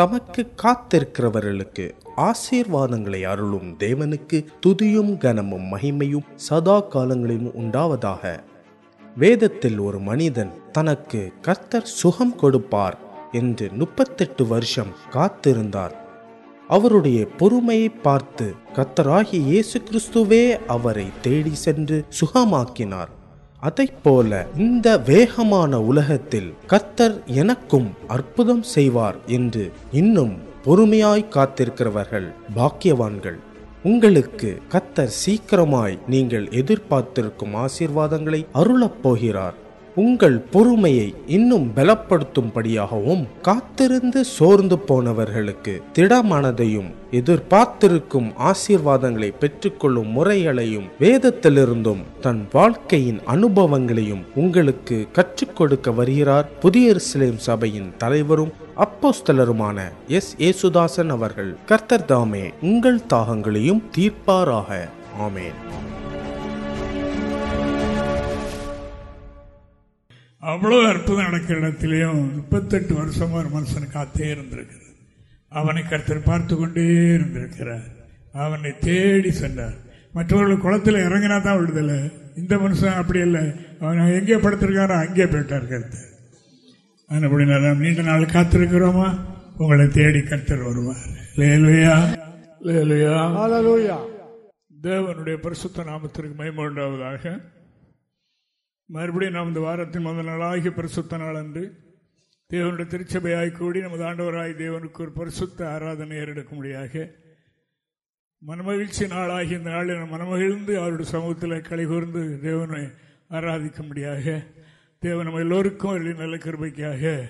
தமக்கு காத்திருக்கிறவர்களுக்கு ஆசீர்வாதங்களை அருளும் தேவனுக்கு துதியும் கனமும் மகிமையும் சதா காலங்களிலும் உண்டாவதாக. வேதத்தில் ஒரு மனிதன் தனக்கு கர்த்தர் சுகம் கொடுப்பார் என்று முப்பத்தெட்டு வருஷம் காத்திருந்தார். அவருடைய பொறுமையை பார்த்து கர்த்தராகி இயேசு கிறிஸ்துவே அவரை தேடி சென்று சுகமாக்கினார். அதைப் போல இந்த வேகமான உலகத்தில் கத்தர் எனக்கும் அற்புதம் செய்வார் என்று இன்னும் பொறுமையாய் காத்திருக்கிறவர்கள் பாக்கியவான்கள். உங்களுக்கு கத்தர் சீக்கிரமாய் நீங்கள் எதிர்பார்த்திருக்கும் ஆசீர்வாதங்களை அருளப் போகிறார். உங்கள் பொறுமையை இன்னும் பலப்படுத்தும்படியாகவும் காத்திருந்து சோர்ந்து போனவர்களுக்கு திடமனதையும் எதிர்பார்த்திருக்கும் ஆசீர்வாதங்களை பெற்றுக்கொள்ளும் முறைகளையும் வேதத்திலிருந்தும் தன் வாழ்க்கையின் அனுபவங்களையும் உங்களுக்கு கற்றுக் கொடுக்க வருகிறார். புதிய இஸ்லேம் சபையின் தலைவரும் அப்போஸ்தலருமான எஸ். ஏசுதாசன் அவர்கள். கர்த்தர் தாமே உங்கள் தாகங்களையும் தீர்ப்பாராக. ஆமேன். அவ்வளவு அற்புதம் நடக்கிற இடத்திலையும் முப்பத்தெட்டு வருஷமா ஒரு மனுஷன் காத்தே இருந்திருக்கிறது அவனை கருத்தர் பார்த்து கொண்டே இருந்திருக்கிறார். அவனை தேடி சென்றார். மற்றவர்கள் குளத்தில் இறங்கினா தான் விடுதலை. இந்த மனுஷன் அப்படி இல்லை. அவன் எங்கே படுத்திருக்காரோ அங்கே போயிட்டார் கருத்தர். அப்படி நாம் நீண்ட நாள் காத்திருக்கிறோமா? உங்களை தேடி கர்த்தர் வருவார். லேலுயா லேலுயா தேவனுடைய பரிசுத்த நாமத்திற்கு மயம உண்டாவதாக. மறுபடியும் நாம் இந்த வாரத்தின் முதல் நாளாகி பரிசுத்த நாள் அன்று தேவனுடைய திருச்சபையாய் கூடி நமது ஆண்டவராய் தேவனுக்கு ஒரு பரிசுத்த ஆராதனை ஏறெடுக்க முடியாக மனமகிழ்ச்சி நாளாகி இந்த நாளில் மனமகிழ்ந்து அவருடைய சமூகத்தில் கலைகூர்ந்து தேவனை ஆராதிக்க முடியாக தேவன் நம்ம எல்லோருக்கும் நல்ல கிருபைக்காக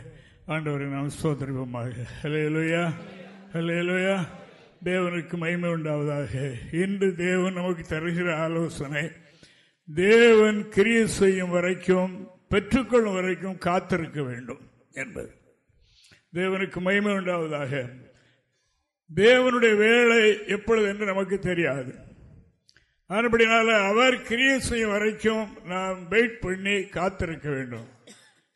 ஆண்டவரை நாம் சோதரிபமாக ஹலேலுயா ஹலேலுயா தேவனுக்கு மகிமை உண்டாவதாக. இன்று தேவன் நமக்கு தருகிற ஆலோசனை தேவன் கிரிய செய்யும் வரைக்கும் பெற்றுக்கொள்ளும் வரைக்கும் காத்திருக்க வேண்டும் என்பது. தேவனுக்கு மகிமை உண்டாவதாக. தேவனுடைய வேலை எப்பொழுது என்று நமக்கு தெரியாது. அப்படினால அவர் கிரிய செய்யும் வரைக்கும் நாம் வெயிட் பண்ணி காத்திருக்க வேண்டும்.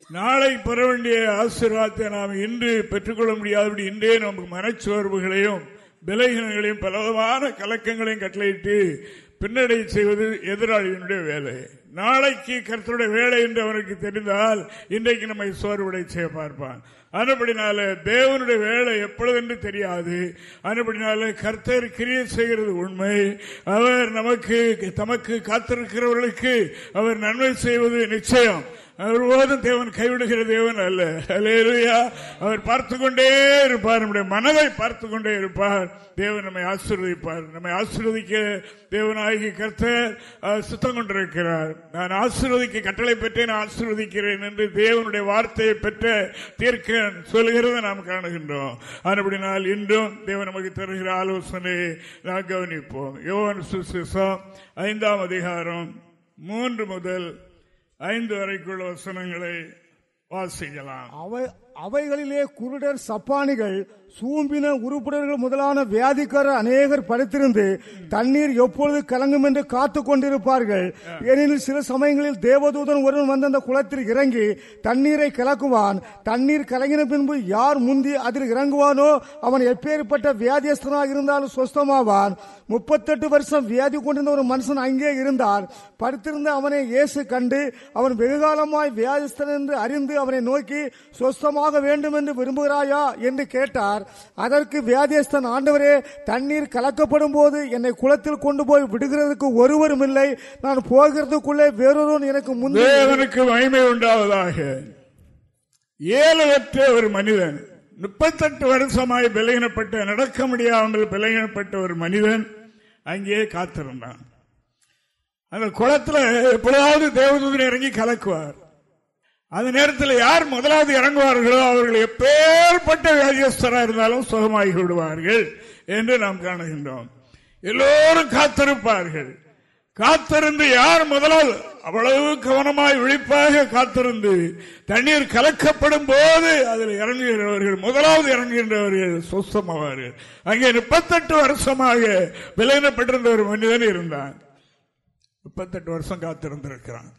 நாளை பெற வேண்டிய ஆசீர்வாதத்தை நாம் இன்று பெற்றுக்கொள்ள முடியாதபடி இன்றே நமக்கு மனச்சோர்வுகளையும் விலைகளையும் பலவிதமான கலக்கங்களையும் கட்டளையிட்டு பின்னடை செய்வது எதிராளியினுடைய வேலை. நாளைக்கு கருத்துடைய வேலை என்று அவனுக்கு தெரிந்தால் இன்றைக்கு நம்மை சோர்வடை செய்ய பார்ப்பான். அதுபடினால தேவனுடைய வேலை எப்பொழுதென்று தெரியாது. அதுபடினால கர்த்தர் கிரிய செய்கிறது உண்மை. அவர் நமக்கு தமக்கு காத்திருக்கிறவர்களுக்கு அவர் நன்மை செய்வது நிச்சயம். ஒருபோதும் தேவன் கைவிடுகிற தேவன் அல்ல. அலேலுயா அவர் பார்த்து கொண்டே இருப்பார். நம்முடைய மனதை பார்த்து கொண்டே இருப்பார். தேவன் நம்மை ஆசீர்வதிப்பார். நம்மை ஆசீர்வதிக்க தேவனாகி கர்த்தர் சுத்தம் கொண்டிருக்கிறார். நான் ஆசீர்வதிக்க கட்டளை பெற்றேன் ஆசீர்வதிக்கிறேன் என்று தேவனுடைய வார்த்தையை பெற்ற தீர்க்கன் சொல்கிறத நாம் காணுகின்றோம். அப்படினால் இன்றும் தேவன் நமக்கு தருகிற ஆலோசனை நாம் கவனிப்போம். யோகன் சுசிசம் ஐந்தாம் அதிகாரம் மூன்று முதல் ஐந்து வரைக்குள்ள வசனங்களை வாசிக்கலாம். அவைகளிலே குருடர் சப்பானிகள் சூம்பின உறுப்பினர்கள் முதலான வியாதிக்காரர் அநேகர் படுத்திருந்து தண்ணீர் எப்பொழுது கலங்கும் என்று காத்து கொண்டிருப்பார்கள். ஏனெனில் சில சமயங்களில் தேவதூதன் ஒருவன் வந்து அந்த குளத்தில் இறங்கி தண்ணீரை கலக்குவான். தண்ணீர் கலங்கின பின்பு யார் முந்தி அதில் இறங்குவானோ அவன் எப்பேற்பட்ட வியாதியஸ்தனாக இருந்தாலும் சொஸ்தமாவான். முப்பத்தெட்டு வருஷம் வியாதி கொண்டிருந்த ஒரு மனுஷன் அங்கே இருந்தார். படுத்திருந்த அவனை இயேசு கண்டு அவன் வெகுகாலமாய் வியாதிஸ்தன் என்று அறிந்து அவனை நோக்கி சொஸ்தமாக வேண்டும் என்று விரும்புகிறாயா? என்று கேட்டார். அதற்கு வியாதியஸ்தன் ஆண்டவரே தண்ணீர் கலக்கப்படும் போது என்னை குளத்தில் கொண்டு போய் விடுகிறதுக்கு ஒருவரும் இல்லை. நான் போகிறதுக்குள்ளே வேறொரு எனக்கு முன்னேவனுக்கு மகிமை உண்டாவதாக. ஏழவற்ற ஒரு மனிதன் முப்பத்தெட்டு வருஷமாய் விலகினப்பட்ட நடக்க முடியாமல் விலகினப்பட்ட ஒரு மனிதன் அங்கே காத்திருந்தான். அந்த குளத்துல எப்பொழுதாவது தேவதூதன் இறங்கி கலக்குவார். அந்த நேரத்தில் யார் முதலாவது இறங்குவார்களோ அவர்கள் எப்பேற்பட்ட வியாதியஸ்தராக இருந்தாலும் சுகமாகி விடுவார்கள் என்று நாம் காணுகின்றோம். எல்லோரும் காத்திருப்பார்கள். காத்திருந்து யார் முதலால் அவ்வளவு கவனமாய் விழிப்பாக காத்திருந்து தண்ணீர் கலக்கப்படும் போது அதில் இறங்குகிறவர்கள் முதலாவது இறங்குகின்றவர்கள் சொஸ்தமாவார்கள் அங்கே முப்பத்தெட்டு வருஷமாக விலகினப்பட்டிருந்த ஒரு மனிதன் இருந்தான். முப்பத்தெட்டு வருஷம் காத்திருந்திருக்கிறான்.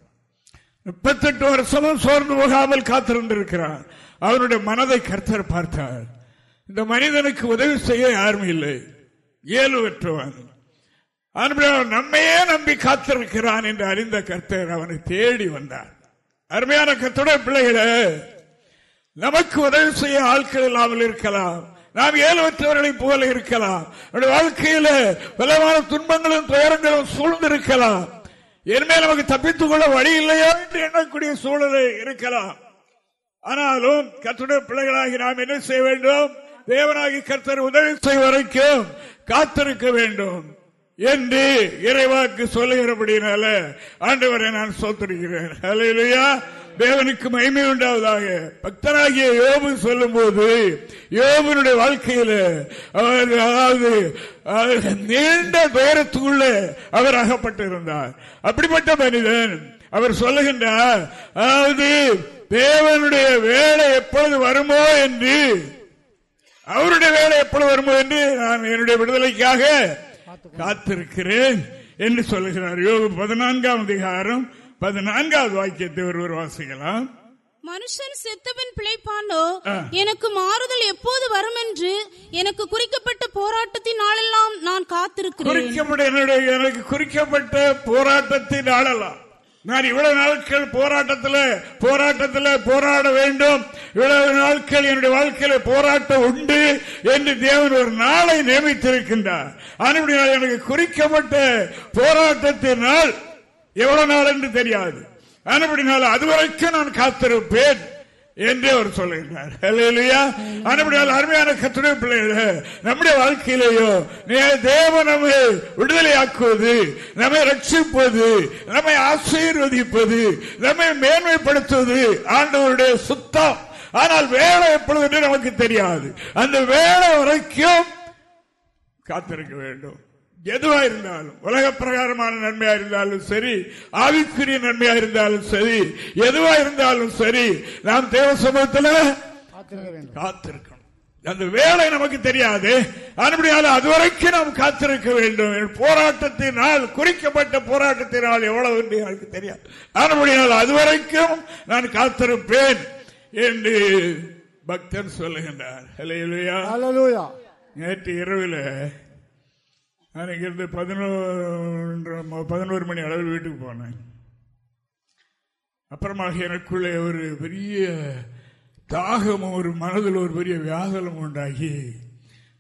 முப்பத்தெட்டு வருஷமும் சோர்ந்து போகாமல் காத்திருந்திருக்கிறார். அவனுடைய மனதை கர்த்தர் பார்த்தார். இந்த மனிதனுக்கு உதவி செய்ய யாரும் இல்லை. இயலுவற்றவன் நம்மையே நம்பி காத்திருக்கிறான் என்று அறிந்த கர்த்தர் அவனை தேடி வந்தார். அருமையான கத்துடைய பிள்ளைகளே நமக்கு உதவி செய்ய ஆட்கள் இல்லாமல் இருக்கலாம். நாம் ஏழுவற்றவர்களை போல இருக்கலாம். வாழ்க்கையில பலமான துன்பங்களும் துயரங்களும் சூழ்ந்திருக்கலாம். என்மே நமக்கு தப்பித்துக் கொள்ள வழி இல்லையோ என்று எண்ணக்கூடிய சூழலை இருக்கலாம். ஆனாலும் கத்துடைய பிள்ளைகளாகி நாம் என்ன செய்ய வேண்டும்? தேவனாகி கர்த்தர் உதவி செய்ய வரைக்கும் காத்திருக்க வேண்டும் என்று இறைவாக்கு சொல்லுகிறபடினால ஆண்டவரை நான் சோத்திருக்கிறேன் தேவனுக்கு மகிமை உண்டாவதாக. பக்தராகிய யோபு சொல்லும் போது யோபனுடைய வாழ்க்கையில அவர் அதாவது நீண்ட துயரத்துக்குள்ள அவர் அகப்பட்டிருந்தார். அப்படிப்பட்ட மனிதன் அவர் சொல்லுகின்றார் அதாவது தேவனுடைய வேலை எப்பொழுது வருமோ என்று அவருடைய வேலை எப்பொழுது வருமோ என்று நான் என்னுடைய விடுதலைக்காக காத்திருக்கிறேன் என்று சொல்லுகிறார். யோகு பதினான்காம் அதிகாரம் பதினான்காவது வாக்கியத்தை ஒருவர் வாசிக்கலாம். மனுஷன் செத்தவன் பிழைப்பானோ? எனக்கு மாறுதல் எப்போது வரும் என்று எனக்கு குறிக்கப்பட்ட போராட்டத்தின் நாளெல்லாம் நான் காத்திருக்கிறேன். எனக்கு குறிக்கப்பட்ட போராட்டத்தின் நாளெல்லாம். நான் இவ்வளவு நாட்கள் போராட்டத்தில் போராட்டத்தில் போராட வேண்டும். இவ்வளவு நாட்கள் என்னுடைய வாழ்க்கையில போராட்டம் உண்டு என்று தேவன் ஒரு நாளை நியமித்திருக்கின்றார். எனக்கு குறிக்கப்பட்ட போராட்டத்தின் நாள் எவ்வளவு நாள் என்று தெரியாது. அதுபடினால அதுவரைக்கும் நான் காத்திருப்பேன் என்று அவர் சொல்லுகிறார். அருமையான கத்துணை பிள்ளைகளே நம்முடைய வாழ்க்கையிலேயோ தேவ நம்மை விடுதலையாக்குவது நம்மை ரட்சிப்பது நம்மை ஆசீர்வதிப்பது நம்மை மேன்மைப்படுத்துவது ஆண்டவருடைய சுத்தம். ஆனால் வேலை எப்பொழுது என்று நமக்கு தெரியாது. அந்த வேலை வரைக்கும் காத்திருக்க வேண்டும். எதுவா இருந்தாலும் உலக பிரகாரமான நன்மையா இருந்தாலும் சரி ஆவிக்குரிய நன்மையா இருந்தாலும் சரி எதுவா இருந்தாலும் சரி நாம் தேவ சமூகத்தில் காத்திருக்கணும். அந்த வேலை நமக்கு தெரியாது. அதுபடியால் அதுவரைக்கும் நாம் காத்திருக்க வேண்டும். போராட்டத்தினால் குறிக்கப்பட்ட போராட்டத்தினால் எவ்வளவு என்று எனக்கு தெரியாது. அதுபடியால் அதுவரைக்கும் நான் காத்திருப்பேன் என்று பக்தன் சொல்லுகின்றார். நேற்று இரவில் நான் இங்கிருந்து பதினோரு பதினோரு மணி அளவில் வீட்டுக்கு போனேன். அப்புறமாக எனக்குள்ளே ஒரு பெரிய தாகமும் ஒரு மனதில் ஒரு பெரிய வியாதலம் உண்டாகி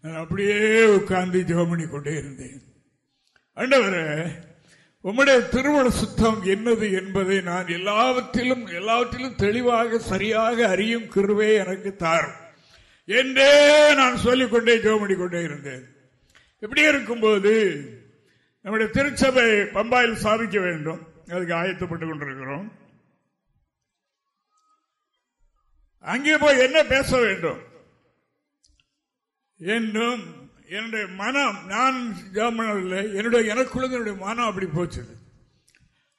நான் அப்படியே உட்கார்ந்து ஜோமணி கொண்டே இருந்தேன். அண்டவர உம்முடைய திருமண சுத்தம் என்னது என்பதை நான் எல்லாவற்றிலும் எல்லாவற்றிலும் தெளிவாக சரியாக அறியும் கிருவே எனக்கு தாரும். என்றே நான் சொல்லிக்கொண்டே ஜோமணி கொண்டே இருந்தேன். இப்படி இருக்கும்போது நம்முடைய திருச்சபை பம்பாயில் சாதிக்க வேண்டும். அதுக்கு ஆயத்தப்பட்டுக் கொண்டிருக்கிறோம். அங்கே போய் என்ன பேச வேண்டும்? என்றும் என்னுடைய மனம் நான் ஜாமனில் என்னுடைய எனக்குள்ள என்னுடைய மனம் அப்படி போச்சு.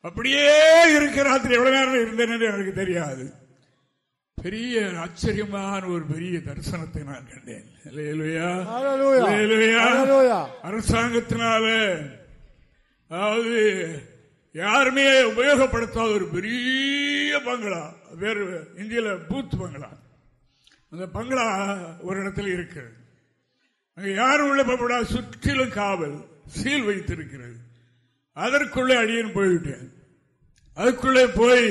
அப்படியே இருக்கிற ராத்திரி எவ்வளவு நேரம் இருந்தேன் எனக்கு தெரியாது. பெரிய ஆச்சரியமான ஒரு பெரிய தரிசனத்தை நான் கண்டேன். அரசாங்கத்தினால அதாவது யாருமே உபயோகப்படுத்தாத ஒரு பெரிய பங்களா. வேறு இந்தியில பூத் பங்களா. அந்த பங்களா ஒரு இடத்துல இருக்கிறது அங்க யாரும் உள்ள போகக்கூடாது. சுற்றிலும் காவல் சீல் வைத்திருக்கிறது. அதற்குள்ளே அடியன் போய்விட்டேன். அதுக்குள்ளே போய்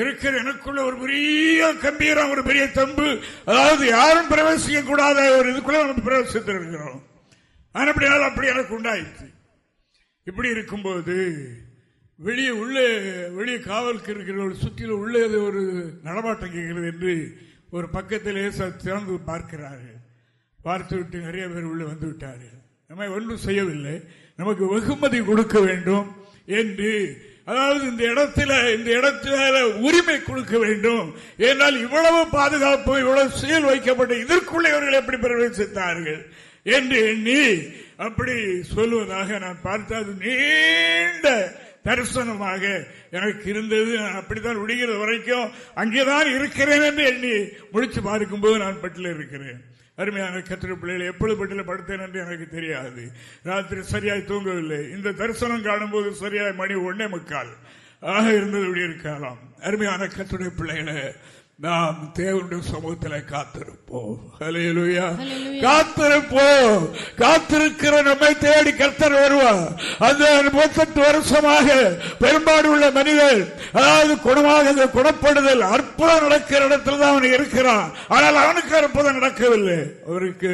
இருக்கிற எனக்குள்ள ஒரு பெரிய கம்பீரம் ஒரு பெரிய தம்பு. அதாவது யாரும் பிரவேசிக்க கூடாத ஒரு இதுக்குள்ள நம்ம பிரவேசித்து இருக்கிறோம். அப்படினாலும் அப்படி எனக்கு உண்டாயிடுச்சு. இப்படி இருக்கும்போது வெளியே உள்ளே வெளியே காவலுக்கு இருக்கிற ஒரு சுற்றில உள்ளே ஒரு நடமாட்டம் கேட்கிறது என்று ஒரு பக்கத்திலே திறந்து பார்க்கிறார்கள். பார்த்து விட்டு நிறைய பேர் உள்ளே வந்து விட்டார்கள். நம்ம ஒன்றும் செய்யவில்லை. நமக்கு வெகுமதி கொடுக்க வேண்டும் என்று அதாவது இந்த இடத்துல இந்த இடத்துல உரிமை கொடுக்க வேண்டும். ஏனால் இவ்வளவு பாதுகாப்பு இவ்வளவு செயல் வைக்கப்பட்ட இதற்குள்ளே இவர்கள் எப்படி பிரவேசித்தார்கள் என்று எண்ணி அப்படி சொல்லுவதாக நான் பார்த்தது நீண்ட தரிசனமாக எனக்கு இருந்தது. நான் அப்படித்தான் விடுகிறது வரைக்கும் அங்கேதான் இருக்கிறேன் என்று எண்ணி முடிச்சு பார்க்கும்போது நான் பட்டில இருக்கிறேன். அருமையான கத்திர பிள்ளைகள் எப்பொழுது பட்டியல படுத்தேன் என்று எனக்கு தெரியாது. ராத்திரி சரியாய் தூங்கவில்லை. இந்த தரிசனம் காணும் போது சரியாய் மணி ஒன்னே முக்கால். ஆக இருந்தது இருக்கலாம் அருமையான கத்துடைய பிள்ளைகளை நாம் தேவனுடைய சமூகத்தில் காத்திருப்போம். காத்திருப்போம். காத்திருக்கிற நம்மை தேடி கர்த்தர் வருவார். அந்த முப்பத்தெட்டு வருஷமாக பெரும்பாடு உள்ள மனிதர் அதாவது குணமாக குணப்படுதல் அற்புதம் நடக்கிற இடத்துல தான் அவன் இருக்கிறான். ஆனால் அவனுக்கு அற்புதம் நடக்கவில்லை. அவருக்கு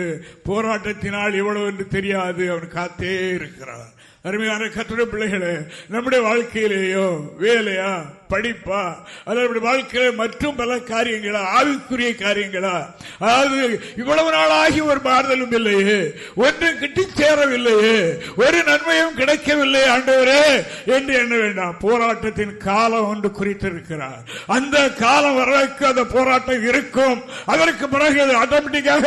போராட்டத்தினால் இவ்வளவு என்று தெரியாது. அவன் காத்தே இருக்கிறான். அருமையான கத்துட பிள்ளைகளே நம்முடைய வாழ்க்கையிலேயோ வேலையா படிப்பா அதனுடைய வாழ்க்கையில மற்றும் பல காரியங்களா ஆவிக்குரிய காரியங்களா அதாவது இவ்வளவு நாளாகி ஒரு மாறுதலும் இல்லையே ஒன்றும் கிட்டி சேரவில்லையே ஒரு நன்மையும் கிடைக்கவில்லை ஆண்டவரே என்று எண்ண வேண்டாம். போராட்டத்தின் காலம் ஒன்று குறித்திருக்கிறார். அந்த காலம் வரைக்கும் அந்த போராட்டம் இருக்கும். அதற்கு பிறகு ஆட்டோமேட்டிக்காக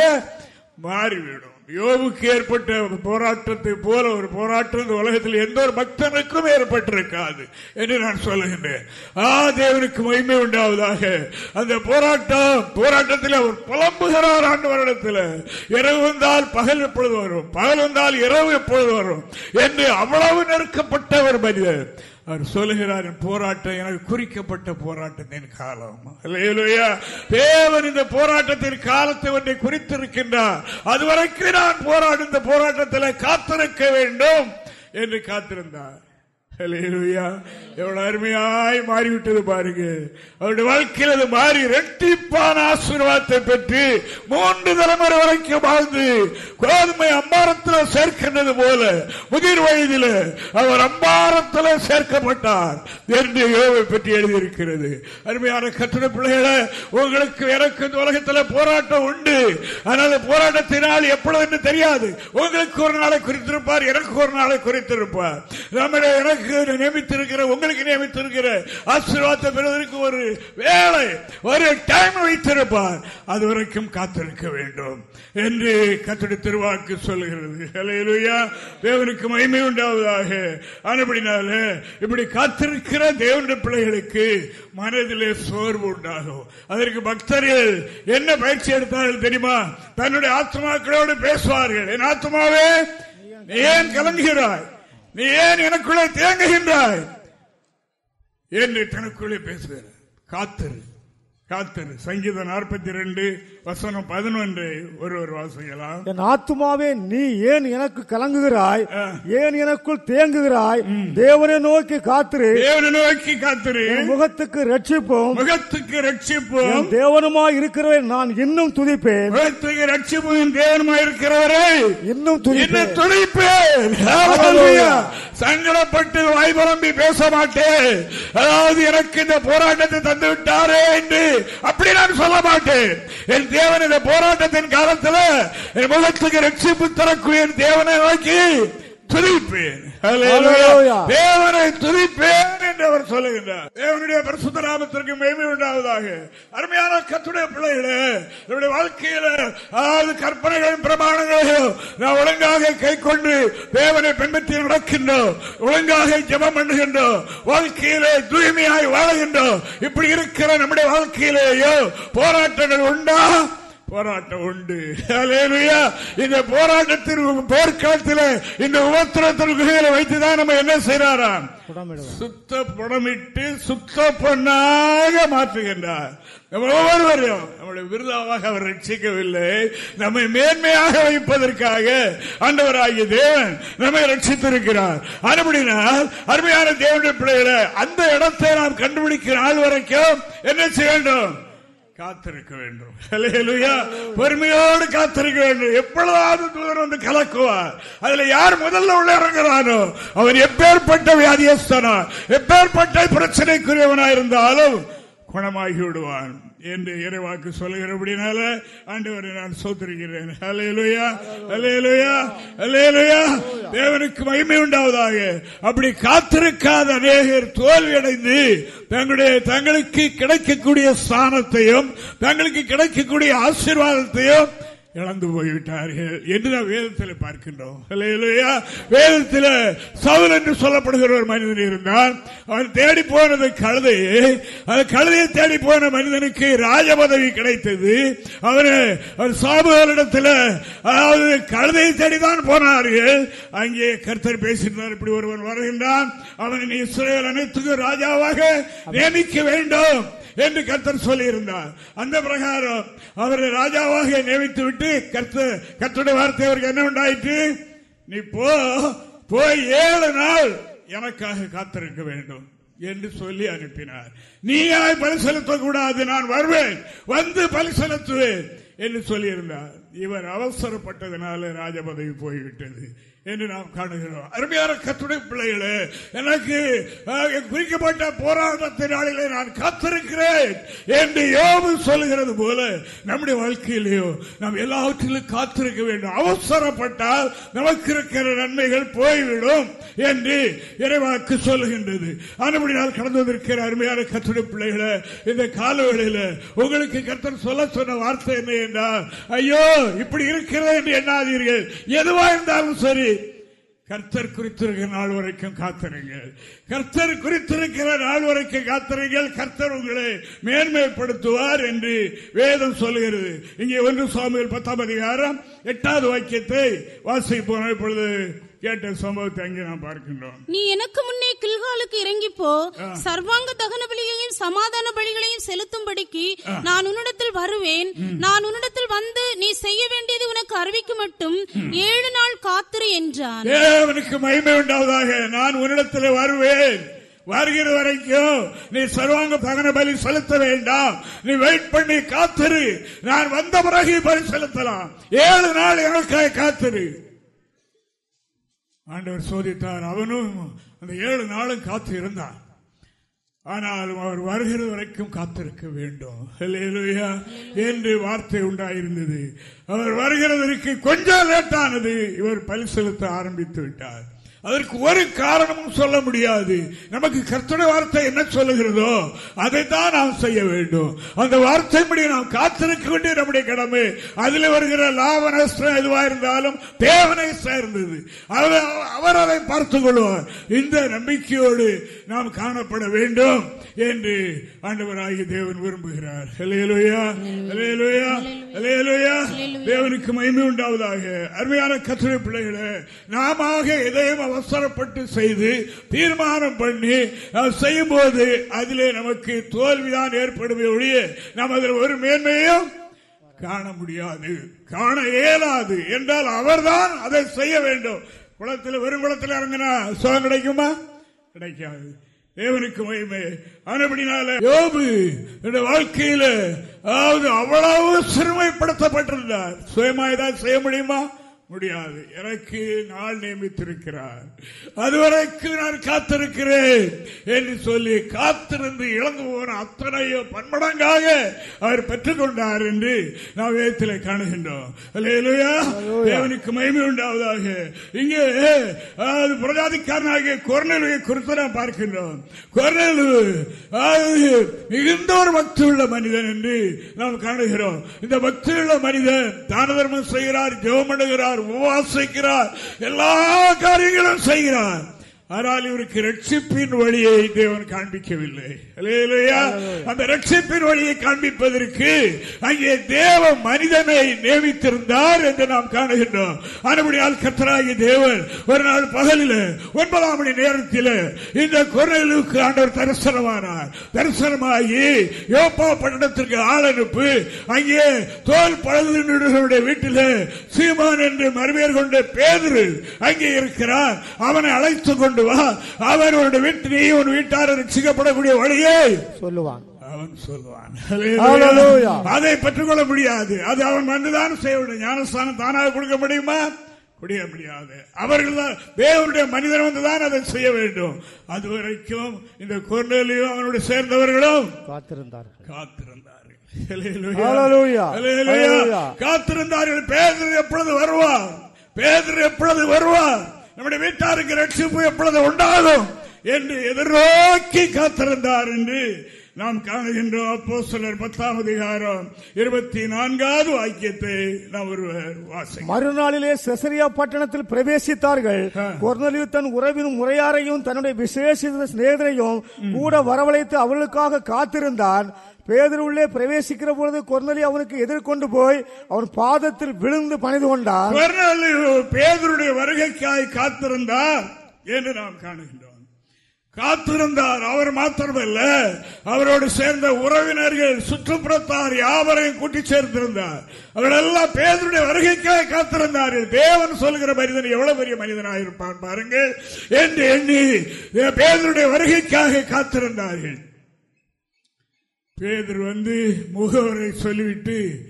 மாறிவிடும். யோவுக்கு ஏற்பட்ட போராட்டத்தை போல ஒரு போராட்டம் இந்த உலகத்தில் எந்த ஒரு பக்தனுக்கும் ஏற்பட்டிருக்காது என்று நான் சொல்லுகின்றேன். ஆ தேவனுக்கு மகிமை உண்டாவதாக. அந்த போராட்டம் போராட்டத்தில் அவர் புலம்புகிறார் ஆண்டு வருடத்தில். இரவு வந்தால் பகல் எப்பொழுது வரும்? பகல் வந்தால் இரவு எப்பொழுது வரும்? என்று அவ்வளவு நெருக்கப்பட்ட ஒரு மனிதர். அவர் சொல்லுகிறார் என் போராட்டம் எனக்கு குறிக்கப்பட்ட போராட்டத்தின் காலம். தேவன் இந்த போராட்டத்தின் காலத்தை ஒன்றை குறித்திருக்கின்றார். அதுவரைக்கும் நான் போராடும் இந்த போராட்டத்தில் காத்திருக்க வேண்டும் என்று காத்திருந்தார். எவ்வளவு அருமையாய் மாறிவிட்டது பாருங்க. அவருடைய வாழ்க்கையில் அது மாறி இரட்டிப்பான ஆசீர்வாதத்தை பெற்று மூன்று தலைமுறை வரைக்கும் வாழ்ந்து கோதுமை அம்பாரத்தில் சேர்க்கின்றது போல முதிர் வயதில் அவர் அம்பாரத்தில் சேர்க்கப்பட்டார். என்று யோகை பற்றி எழுதியிருக்கிறது. அருமையான கட்டண பிள்ளைகளை உங்களுக்கு எனக்கு இந்த உலகத்தில் போராட்டம் உண்டு. அதனால போராட்டத்தினால் எப்பொழுது தெரியாது. உங்களுக்கு ஒரு நாளை குறித்திருப்பார் எனக்கு ஒரு நாளை குறித்திருப்பார். நம்முடைய எனக்கு நியமித்திருக்கிற உங்களுக்கு நியமித்திருக்கிற ஆசீர்வாதத்தை பெறுவதற்கு ஒரு வேலை ஒரு டைம் வைத்திருப்பார். அது வரைக்கும் காத்திருக்க வேண்டும் என்று கத்துடைய திருவாக்கு சொல்லுகிறது. தேவனுக்கு மகிமை உண்டாவதாக. ஆனப்படினால இப்படி காத்திருக்கிற தேவனுடைய பிள்ளைகளுக்கு மனதிலே சோர்வு உண்டாகும். அதற்கு பக்தர்கள் என்ன பயிற்சி எடுத்தார்கள் தெரியுமா? தன்னுடைய ஆத்மாக்களோடு பேசுவார்கள். என் ஆத்மாவே ஏன் கலங்குகிறாய் நீ ஏன் எனக்குள்ளே தேங்குகின்றாய்? என்று தனக்குள்ளே பேசுகிறார். காத்திரு காத்திரு சங்கீதம் நாற்பத்தி ரெண்டு வசனம் பதினொன்று ஒருவர் வாசிக்கலாம். என் ஆத்மாவே நீ ஏன் எனக்கு கலங்குகிறாய்? ஏன் எனக்குள் தேங்குகிறாய்? தேவனை நோக்கி காத்திரு. தேவனை நோக்கி காத்திரு. முகத்துக்கு ரட்சிப்போம். முகத்துக்கு ரட்சிப்போம். தேவனுமா இருக்கிறவரை நான் இன்னும் துதிப்பேன். முகத்துக்கு ரட்சிப்பும். தேவனுமா இருக்கிறவரை இன்னும் துதிப்பேன். துதிப்பேன். சங்கடப்பட்டு வாய்பரம்பி பேச மாட்டேன் அதாவது எனக்கு இந்த போராட்டத்தை தந்து விட்டாரே என்று அப்படி நான் சொல்ல மாட்டேன். என் தேவன் இந்த போராட்டத்தின் காலத்தில் என் ரட்சிப்பு தரக்கூடிய தேவனை நோக்கி துதிப்பேன். தேவனை துதிப்பேன் என்று அவர் சொல்லுகின்றார். தேவனுடைய பரிசுத்த நாமத்திற்கு மேன்மை உண்டாவதாக. அருமையான கத்துடைய பிள்ளைகளே என்னுடைய வாழ்க்கையில அதாவது கற்பனைகளையும் பிரமாணங்களையும் நான் ஒழுங்காக கை கொண்டு தேவனை பின்பற்றி நடக்கின்றோம். ஒழுங்காக ஜபம் பண்ணுகின்றோம். வாழ்க்கையிலே தூய்மையாய் வாழுகின்றோம். இப்படி இருக்கிற நம்முடைய வாழ்க்கையிலேயோ போராட்டங்கள் உண்டா? போராட்டம் உண்டு. இந்த போராட்டத்தில் போர்க்காலத்தில் இந்த உபத்திரத்திற்கு வைத்துதான் நம்ம என்ன செய்யறாராம் சுத்த புடமிட்டு சுத்த பொண்ணாக மாற்றுகின்றார். ஒவ்வொருவரையும் நம்முடைய விருதாவாக அவர் ரட்சிக்கவில்லை. நம்மை மேன்மையாக வைப்பதற்காக ஆண்டவராகிய தேவன் நம்மை ரட்சித்திருக்கிறார். அதுபடினால் அருமையான தேவனுடைய பிள்ளைகளை அந்த இடத்தை நாம் கண்டுபிடிக்கிற நாள் வரைக்கும் என்ன செய்ய வேண்டும்? காத்திருக்க வேண்டும். பொறுமையோடு காத்திருக்க வேண்டும். எப்பொழுதாவது தூதர் வந்து கலக்குவார். அதுல யார் முதல்ல உள்ள இறங்குறானோ அவர் எப்பேற்பட்ட வியாதியஸ்தனா எப்பேற்பட்ட பிரச்சனைக்குரியவனா இருந்தாலும் குணமாகி விடுவான் என்று இறைவாக்கு சொல்லுகிறபடினால ஆண்டவரை நான் சோத்திருக்கிறேன். தேவனுக்கு மகிமை உண்டாவதாக. அப்படி காத்திருக்காத அநேகர் தோல்வியடைந்து தங்களுடைய தங்களுக்கு கிடைக்கக்கூடிய ஸ்தானத்தையும் தங்களுக்கு கிடைக்கக்கூடிய ஆசீர்வாதத்தையும் இழந்து போய்விட்டார்கள் என்று நாம் வேதத்தில் பார்க்கின்றோம். வேதத்தில் சவுல் என்று சொல்லப்படுகிற ஒரு மனிதன் இருந்தான். அவன் தேடி போனது கழுதையை அந்த கழுதையை தேடி போன மனிதனுக்கு ராஜ பதவி கிடைத்தது. அவரு சாபுகளிடத்தில் அதாவது கழுதையை தேடிதான் போனார்கள். அங்கே கர்த்தர் பேசினார் இப்படி ஒருவன் வருகின்றான். அவன் இஸ்ரேல் அனைத்துக்கும் ராஜாவாக நியமிக்க வேண்டும். என்று கர்த்தர் சொல்லியிருந்தார். அந்த பிரகாரம் அவரை ராஜாவாக நியமித்து விட்டு கர்த்த கர்த்தருடைய வார்த்தை அவருக்கு என்ன உண்டாயிற்று? நீ போ போய் ஏழு நாள் எனக்காக காத்திருக்க வேண்டும் என்று சொல்லி அனுப்பினார். நீயாய் பலி செலுத்தக்கூடாது நான் வருவேன். வந்து பலி செலுத்துவேன் என்று சொல்லியிருந்தார். இவர் அவசரப்பட்டதனால ராஜபதவி போய்விட்டது. என்று நாம் காணுகிறோம். அருமையான கத்துடைய பிள்ளைகளே எனக்கு குறிக்கப்பட்ட போராட்டத்தின் நான் காத்திருக்கிறேன் என்று யோபு சொல்லுகிறது போல நம்முடைய வாழ்க்கையிலேயோ நாம் எல்லாவற்றிலும் காத்திருக்க வேண்டும். அவசரப்பட்டால் நமக்கு இருக்கிற நன்மைகள் போய்விடும் என்று இறைவாக்கு சொல்லுகின்றது. அதுபடியால் கடந்து வந்திருக்கிற அருமையான கத்துடைய பிள்ளைகளை இந்த காலவெளியில உங்களுக்கு கர்த்தர் சொல்ல சொன்ன வார்த்தை என்ன என்றால் ஐயோ இப்படி இருக்கிறது என்று எண்ணாதீர்கள். எதுவா இருந்தாலும் சரி கர்த்தர் குறித்திருக்கிற நாள் வரைக்கும் காத்திருங்கள். கர்த்தர் குறித்திருக்கிற நாள் வரைக்கும் காத்திருங்கள். கர்த்தர் உங்களை மேன்மைப்படுத்துவார் என்று வேதம் சொல்லுகிறது. இங்கே ஒன்று சுவாமிகள் பத்தாம் அதிகாரம் எட்டாவது வாக்கியத்தை வாசிப்போம். இப்பொழுது கேட்ட சம்பவத்தை அங்கே நாம் பார்க்கின்றோம். நீ எனக்கு முன்னே கில்காலுக்கு இறங்கி போ சர்வாங்க தகன பலிகளையும் சமாதான பலிகளையும் செலுத்தும்படிக்கு நான் உன்னிடத்தில் வருவேன். நான் உன்னிடத்தில் வந்து நீ செய்ய வேண்டியது உனக்கு அறிவிக்க மட்டும். ஏழு நாள் காத்திரு என்றான். தேவனுக்கு மகிமை உண்டாவதாக நான் உன்னிடத்தில் வருவேன். வருகிற வரைக்கும் நீ சர்வாங்க தகன பலி செலுத்த வேண்டாம். நீ வெயிட் பண்ணி காத்திரு. நான் வந்த பிறகு பலி செலுத்தலாம். ஏழு நாள் எனக்காக காத்திரு. ஆண்டவர் சோதித்தார். அவனும் அந்த ஏழு நாளும் காத்து இருந்தான் ஆனாலும் அவர் வருகிற வரைக்கும் காத்திருக்க வேண்டும். என்று வார்த்தை உண்டாயிருந்தது. அவர் வருகிறதற்கு கொஞ்சம் லேட்டானது. இவர் பரிசெலுத்த ஆரம்பித்து விட்டார். அதற்கு ஒரு காரணமும் சொல்ல முடியாது. நமக்கு கர்த்தனை வார்த்தை என்ன சொல்லுகிறதோ அதை தான் நாம் செய்ய வேண்டும். அந்த வார்த்தை படி நாம் காத்திருக்க வேண்டிய நம்முடைய கடமை. அதில் வருகிற லாப நஷ்டம் எதுவா இருந்தாலும் தேவனை சேர்ந்தது. அவர் அதை பார்த்துக் கொள்வார். இந்த நம்பிக்கையோடு நாம் காணப்பட வேண்டும் என்று ஆண்டவராகி தேவன் விரும்புகிறார். தேவனுக்கு மகிமை உண்டாவதாக. அருமையான கத்திரை பிள்ளைகளை நாம எதையும் அவசரப்பட்டு செய்து தீர்மானம் பண்ணி செய்யும் போது அதிலே நமக்கு தோல்விதான் ஏற்படுமே ஒழிய நம்ம அதில் ஒரு மேன்மையும் காண முடியாது. காண இயலாது. என்றால் அவர்தான் அதை செய்ய வேண்டும். குளத்தில் வெறும் குளத்தில் இறங்கினா சுகம் கிடைக்குமா? கிடைக்காது. தேவனுக்கு மகிமை. ஆனபடினால யோபு என்ற வாழ்க்கையில அதாவது அவ்வளவு சிறுமைப்படுத்தப்பட்டிருந்தார். சுயமாய்தான் செய்ய முடியுமா? முடியாது. எனக்கு நாள் நியமித்திருக்கிறார். அதுவரைக்கும் நான் காத்திருக்கிறேன் என்று சொல்லி காத்திருந்து இழந்து போன அத்தனையோ பன்மடங்காக அவர் பெற்றுக் கொண்டார் என்று நாம் வேதத்தில் காணுகின்றோம். தேவனுக்கு மகிமை உண்டாவதாக. இங்கே அது பிரஜாதிக்காரனாகிய குரநெலுவை குறித்து நாம் பார்க்கின்றோம். குரநெலு மிகுந்த ஒரு பக்தி உள்ள மனிதன் என்று நாம் காணுகிறோம். இந்த பக்தி உள்ள மனிதன் தான தர்மம் செய்கிறார் ஜெவம் செய்கிறார் உபாசிக்கிறார் எல்லா காரியங்களும் செய்கிறார். ஆனால் இவருக்கு ரட்சிப்பின் வழியை தேவன் காண்பிக்கவில்லை. அந்த ரட்சிப்பின் வழியை காண்பிப்பதற்கு அங்கே தேவ மனிதனை நியமித்திருந்தார் என்று நாம் காணுகின்றோம். அதுபடியால் கத்தராகி தேவன் ஒரு நாள் பகலில் ஒன்பதாம் மணி நேரத்தில் இந்த குரலுக்கு ஆண்டவர் தரிசனமானார். தரிசனமாகி யோப்பா பட்டணத்திற்கு ஆள் அனுப்பு அங்கே தோல் பழுது வீட்டில் சீமான் என்று மறுபெயர் கொண்ட பேதரு அங்கே இருக்கிறார். அவனை அழைத்துக் கொண்டு கொண்டு வா அவனோட வீட்டு நீ உன் வீட்டார ரசிக்கப்படக்கூடிய வழியை. சொல்லுவான் அவன் சொல்லுவான். அதை பெற்றுக்கொள்ள முடியாது. அது அவன் வந்துதான் செய்ய ஞானஸ்தானம் தானாக கொடுக்க முடியுமா? முடிய முடியாது. அவர்கள் தான் தேவனுடைய மனிதன் வந்துதான் அதை செய்ய வேண்டும். அது வரைக்கும் இந்த குரலையும் அவனுடைய சேர்ந்தவர்களும் காத்திருந்தார்கள். காத்திருந்தார்கள். காத்திருந்தார்கள். பேதர் எப்பொழுது வருவார்? பேதர் எப்பொழுது வருவார்? நம்முடைய வீட்டாருக்கு ரட்சிப்பு எப்பொழுது உண்டாகும் என்று எதிர்நோக்கி காத்திருந்தார் என்று நாம் காணுகின்றோம் அப்போ சிலர் பத்தாம் அதிகாரம் இருபத்தி நான்காவது வாக்கியத்தை நாம் ஒருவர் வாசி மறுநாளிலே செசரியா பட்டணத்தில் பிரவேசித்தார்கள். கொர்னலியு தன் உறவின் முறையாரையும் தன்னுடைய விசேஷ சிநேகரையும் கூட வரவழைத்து அவர்களுக்காக காத்திருந்தான். பேதர் உள்ளே பிரவேசிக்கிற பொழுது கொர்நலி அவனுக்கு எதிர்கொண்டு போய் அவன் பாதத்தில் விழுந்து பணிந்து கொண்டார் பேதருடைய வருகைக்காய் காத்திருந்தார் என்று நாம் காணுகின்றோம். காத்திருந்தார். அவர் மாத்திரமல்ல அவரோடு சேர்ந்த உறவினர்கள் சுற்றுப்புறத்தார் யாவரையும் கூட்டி சேர்த்திருந்தார். அவரெல்லாம் பேதருடைய வருகைக்காக காத்திருந்தார் தேவன் சொல்கிற மனிதன் எவ்வளவு பெரிய மனிதனாக இருப்பான் பாருங்கள் என்று எண்ணி பேதருடைய வருகைக்காக காத்திருந்தார்கள். பேதர் வந்து முகவரை சொல்லிவிட்டு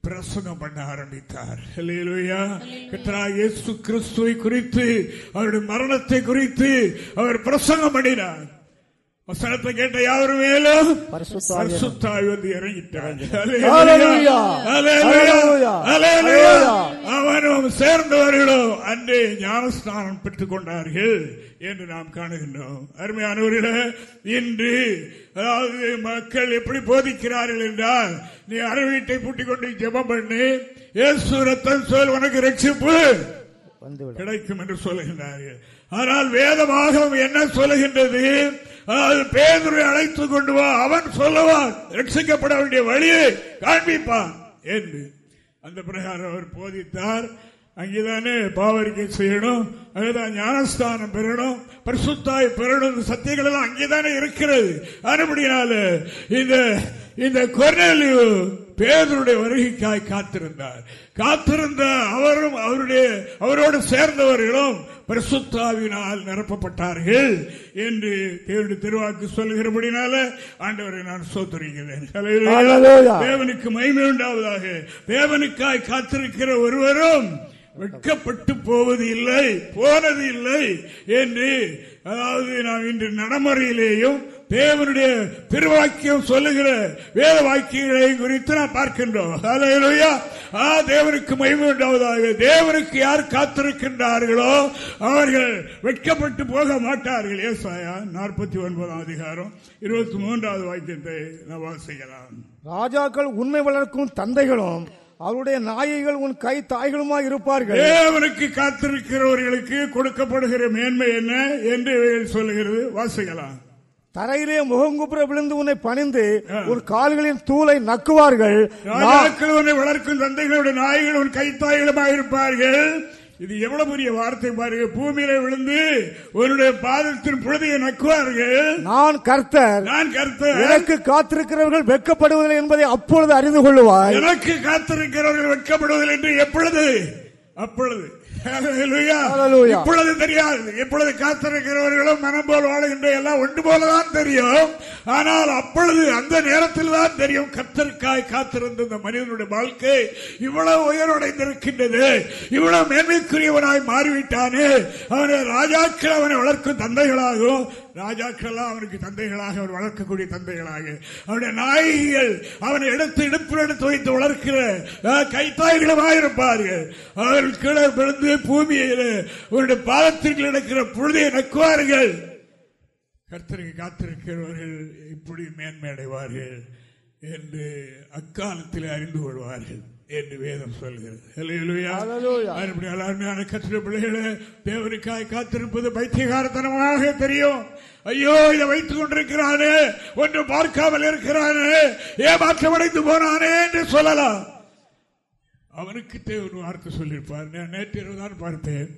பிரசங்கம் பண்ண ஆரம்பித்தார். இயேசு கிறிஸ்துவை குறித்து அவருடைய மரணத்தை குறித்து அவர் பிரசங்கம் பண்ணினார். வசனத்தை கேட்ட யாரும் மேலும்? பரிசுத்தாய் வந்து இறங்கிட்டார். அவனும் சேர்ந்தவர்களும் அன்றே ஞானஸ்தானம் பெற்றுக் கொண்டார்கள் என்று நாம் காணுகின்றோம். அருமையானவர்கள இன்று அதாவது மக்கள் எப்படி போதிக்கிறார்கள் என்றால் நீ அறவீட்டை பூட்டிக் கொண்டு ஜெபம் பண்ணி ஏசு ரத்தம் சொல் உனக்கு ரட்சிப்பு கிடைக்கும் என்று சொல்லுகின்றார்கள். ஆனால் வேதமாக என்ன சொல்லுகின்றது? பேதுரை அழைத்துக் கொண்டு வா அவன் சொல்லுவான். ரட்சிக்கப்பட வேண்டிய வழியை காண்பிப்பான் என்று. அந்த பிரகாரம் அவர் போதித்தார். அங்கேதானே பாவரிக்கை செய்யணும் அங்கேதான் ஞானஸ்தானம் பெறணும் பரிசுத்தாய் பெறணும். சத்தியங்கள் எல்லாம் அங்கேதானே இருக்கிறது. அதுபடினால இந்த இந்த கொர்னேலியு பேதருடைய வருகைக்காய் காத்திருந்தார். காத்திருந்த அவரும் அவருடைய அவரோடு சேர்ந்தவர்களும் பரிசுத்தாவினால் நிரப்பப்பட்டார்கள் என்று தேவனுடைய திருவாக்கு சொல்கிறபடினால ஆண்டவரை நான் சோத்தரிக்கிறேன். தேவனுக்கு மகிமை உண்டாவதாக. தேவனுக்காய் காத்திருக்கிற ஒருவரும் வெட்கப்பட்டு போவது இல்லை போனது இல்லை என்று அதாவது நாம் இன்று நடைமுறையிலேயும் தேவனுடைய திருவாக்கியம் சொல்லுகிற வேத வாக்கியங்களை குறித்து நாம் பார்க்கின்றோம். தேவனுக்கு மகிமை உண்டாவதாக. தேவனுக்கு யார் காத்திருக்கின்றார்களோ அவர்கள் வெட்கப்பட்டு போக மாட்டார்கள். ஏசாயா நாற்பத்தி ஒன்பதாம் அதிகாரம் இருபத்தி மூன்றாவது வாக்கியத்தை நாம் வாசிக்கலாம். ராஜாக்கள் உண்மை வளர்க்கும் தந்தைகளும் அவருடைய நாயைகள் உன் கை தாய்களுமா இருப்பார்கள். தேவனுக்கு காத்திருக்கிறவர்களுக்கு கொடுக்கப்படுகிற மேன்மை என்ன என்று சொல்லுகிறது. வாசிக்கலாம். தரையிலே முகங்குப்புற விழுந்து உன்னை பணிந்து உன் கால்களின் தூளை நக்குவார்கள். உன்னை வளர்க்கும் தந்தைகளுடைய நாய்கள் உன் கைத்தாய்களுமா இருப்பார்கள் இது எவ்வளவு பெரிய வார்த்தை பாருங்க பூமியில விழுந்து உன்னுடைய பாதத்தின் புழுதியை நக்குவார்கள். நான் கர்த்தர். நான் கர்த்தர். எனக்கு காத்திருக்கிறவர்கள் வெட்கப்படுவதில்லை என்பதை அப்பொழுது அறிந்து கொள்ளுவாய். எனக்கு காத்திருக்கிறவர்கள் வெட்கப்படுவதில்லை என்று எப்பொழுது? அப்பொழுது. இப்பொழுது தெரியாது. இப்பொழுது காத்திருக்கிறவர்களும் மனம் போல் வாழுகின்ற எல்லாம் ஒன்று போலதான் தெரியும். ஆனால் அப்பொழுது அந்த நேரத்தில் தான் தெரியும். கத்தருக்காய் காத்திருந்த இந்த மனிதனுடைய வாழ்க்கை இவ்வளவு உயர்வடைந்திருக்கின்றது இவ்வளவு மேன்மைக்குரியவனாய் மாறிவிட்டானே. அவனை ராஜாக்கள் அவனை வளர்க்கும் தந்தைகளாகவும் ராஜாக்கள்லாம் அவனுக்கு தந்தைகளாக அவர் வளர்க்கக்கூடிய தந்தைகளாக. அவனுடைய நாயகிகள் அவனை எடுத்து இடுப்பில் எடுத்து வைத்து வளர்க்கிற கைத்தாய்களுமாக இருப்பார்கள் அவர்கள் கீழே விழுந்து பூமியில் அவருடைய பாதத்திற்கு நடக்கிற பொழுதை நக்குவார்கள். கர்த்தருக்கு காத்திருக்கிறவர்கள் இப்படி மேன்மையடைவார்கள் என்று அக்காலத்தில் அறிந்து கொள்வார்கள். என்று வேதம் சொல்கிறது. அருமையான கத்திர பிள்ளைகளை தேவனுக்காய் காத்திருப்பது பைத்தியகாரத்தனமாக தெரியும். ஐயோ இதை வைத்துக் கொண்டிருக்கிறானே ஒன்று பார்க்காமல் இருக்கிறானே ஏமாற்றமடைந்து போனானே என்று சொல்லலாம். அவனுக்கு தேவன் வார்த்தை சொல்லியிருப்பார். நேற்று இரவு தான் பார்த்தேன்.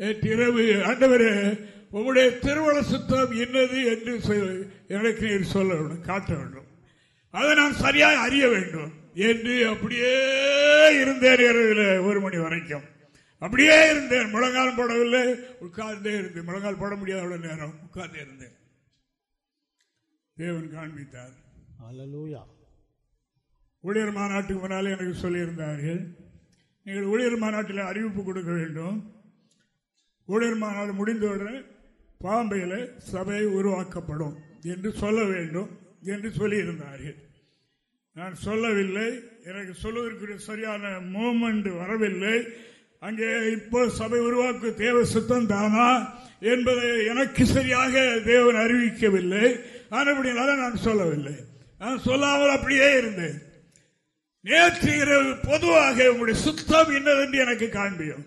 நேற்று இரவு ஆண்டவரே உங்களுடைய திருவள சுத்தம் என்னது என்று எனக்கு சொல்ல வேண்டும் காட்ட வேண்டும். அதை நான் சரியாக அறிய வேண்டும். என்று அப்படியே இருந்தேன் இரவில் ஒரு மணி வரைக்கும். அப்படியே இருந்தேன். முழங்கால் போடவில்லை. உட்கார்ந்தே இருந்தேன். முழங்கால் போட முடியாத அவ்வளவு நேரம் உட்கார்ந்தே இருந்தேன். தேவன் காண்பித்தார். ஊழியர் மாநாட்டுக்கு முன்னாலே எனக்கு சொல்லியிருந்தார்கள் நீங்கள் ஊழியர் மாநாட்டில் அறிவிப்பு கொடுக்க வேண்டும். ஊழியர் மாநாடு முடிந்தவுடன் பாம்பையில் சபை உருவாக்கப்படும் என்று சொல்ல வேண்டும் என்று சொல்லியிருந்தார்கள். நான் சொல்லவில்லை. எனக்கு சொல்லுவதற்கு சரியான மூமெண்ட் வரவில்லை. அங்கே இப்போ சபை உருவாக்கு தேவ சுத்தம் தானா என்பதை எனக்கு சரியாக தேவன் அறிவிக்கவில்லை. ஆனபடினால நான் சொல்லவில்லை. நான் சொல்லாமல் அப்படியே இருந்தேன். நேற்று இரவு பொதுவாக உங்களுடைய சுத்தம் என்னதென்று எனக்கு காண்பியும்.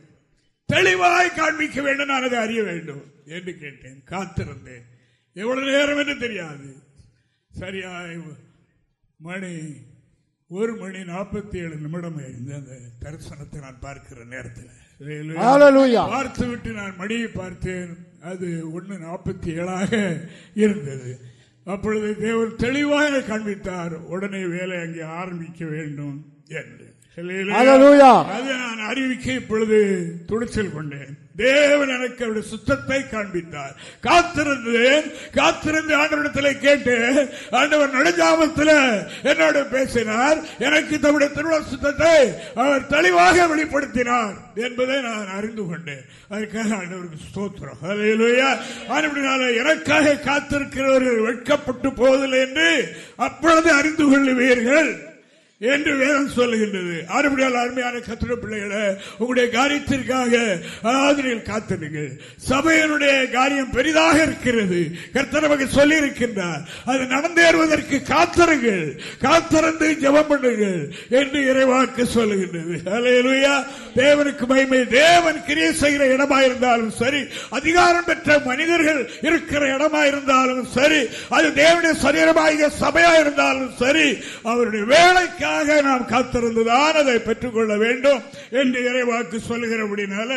தெளிவாய் காண்பிக்க வேண்டும் நான் அதை அறிய வேண்டும் என்று கேட்டேன். காத்திருந்தேன். எவ்வளவு நேரம் என்று தெரியாது. சரியாய் மணி ஒரு மணி நாற்பத்தி ஏழு நிமிடம் ஆயிருந்த அந்த தரிசனத்தை நான் பார்க்கிற நேரத்தில். பார்த்து விட்டு நான் மணியை பார்த்தேன். அது ஒன்று நாற்பத்தி ஏழாக இருந்தது. அப்பொழுது தேவன் தெளிவாக காண்பித்தார் உடனே வேலை அங்கே ஆரம்பிக்க வேண்டும் என்று. அதை நான் அறிவிக்க இப்பொழுது துணிச்சல் கொண்டேன். தேவன் எனக்கு அவருடைய சுத்தத்தை காண்பித்தார். காத்திருந்தேன் காத்திருந்து ஆண்டவரிடத்தில் கேட்டு ஆண்டவர் நடுஞ்சாமத்தில் என்னோட பேசினார். எனக்கு தம்முடைய திருவிழா சுத்தத்தை அவர் தெளிவாக வெளிப்படுத்தினார் என்பதை நான் அறிந்து கொண்டேன். அதுக்காக ஆண்டவருக்கு ஸ்தோத்திரம். ஹalleluya. எனக்காக காத்திருக்கிறவர்கள் வெட்கப்பட்டு போவதில்லை என்று அப்பொழுது அறிந்து கொள்ளுவீர்கள். என்று வேதம் சொல்லுகின்றது. அறுபடியால் அருமையான கத்திர பிள்ளைகளை உங்களுடைய காரியத்திற்காக ஆதரவில் காத்திருங்கள். சபையனுடைய காரியம் பெரிதாக இருக்கிறது. கர்த்தரவங்க சொல்லி இருக்கின்றார் அது நடந்தேறுவதற்கு காத்திருங்கள். காத்திருந்து ஜபம் பண்ணுங்கள் என்று இறைவாக்கு சொல்லுகின்றது. அலையலுயா தேவனுக்கு மகிமை தேவன் கிரியை செய்கிற இடமா இருந்தாலும் சரி அதிகாரம் பெற்ற மனிதர்கள் இருக்கிற இடமா இருந்தாலும் சரி அது தேவனுடைய சரீரமாக சபையா இருந்தாலும் சரி அவருடைய வேலைக்கு வேலைக்காக நாம் காத்திருந்துதான் அதை பெற்றுக்கொள்ள வேண்டும் என்று இறைவாக்கு சொல்லுகிறபடினால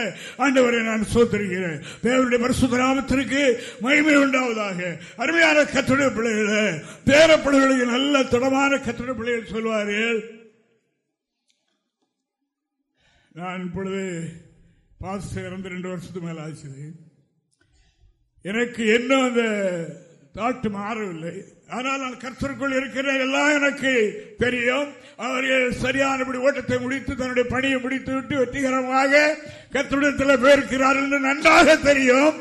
ஆண்டவரை நான் சோத்திருக்கிறேன். தேவனுடைய பரிசுத்த நாமத்திற்கு மகிமை உண்டாவதாக. அருமையான கத்துடைய பிள்ளைகளை பேர பிள்ளைகளுக்கு நல்ல திடமான கத்துடைய பிள்ளைகள் சொல்வார்கள். நான் இப்பொழுது பாஸ் இறந்து ரெண்டு வருஷத்துக்கு மேல ஆச்சு எனக்கு என்ன அந்த தாட்டு மாறவில்லை. ஆனால் நான் கர்த்தருக்குள் இருக்கிற எல்லாம் எனக்கு தெரியும். அவர்கள் சரியானபடி ஓட்டத்தை முடித்து தன்னுடைய பணியை முடித்து விட்டு வெற்றிகரமாக கர்த்தரிடத்தில் போயிருக்கிறார்கள் என்று நன்றாக தெரியும்.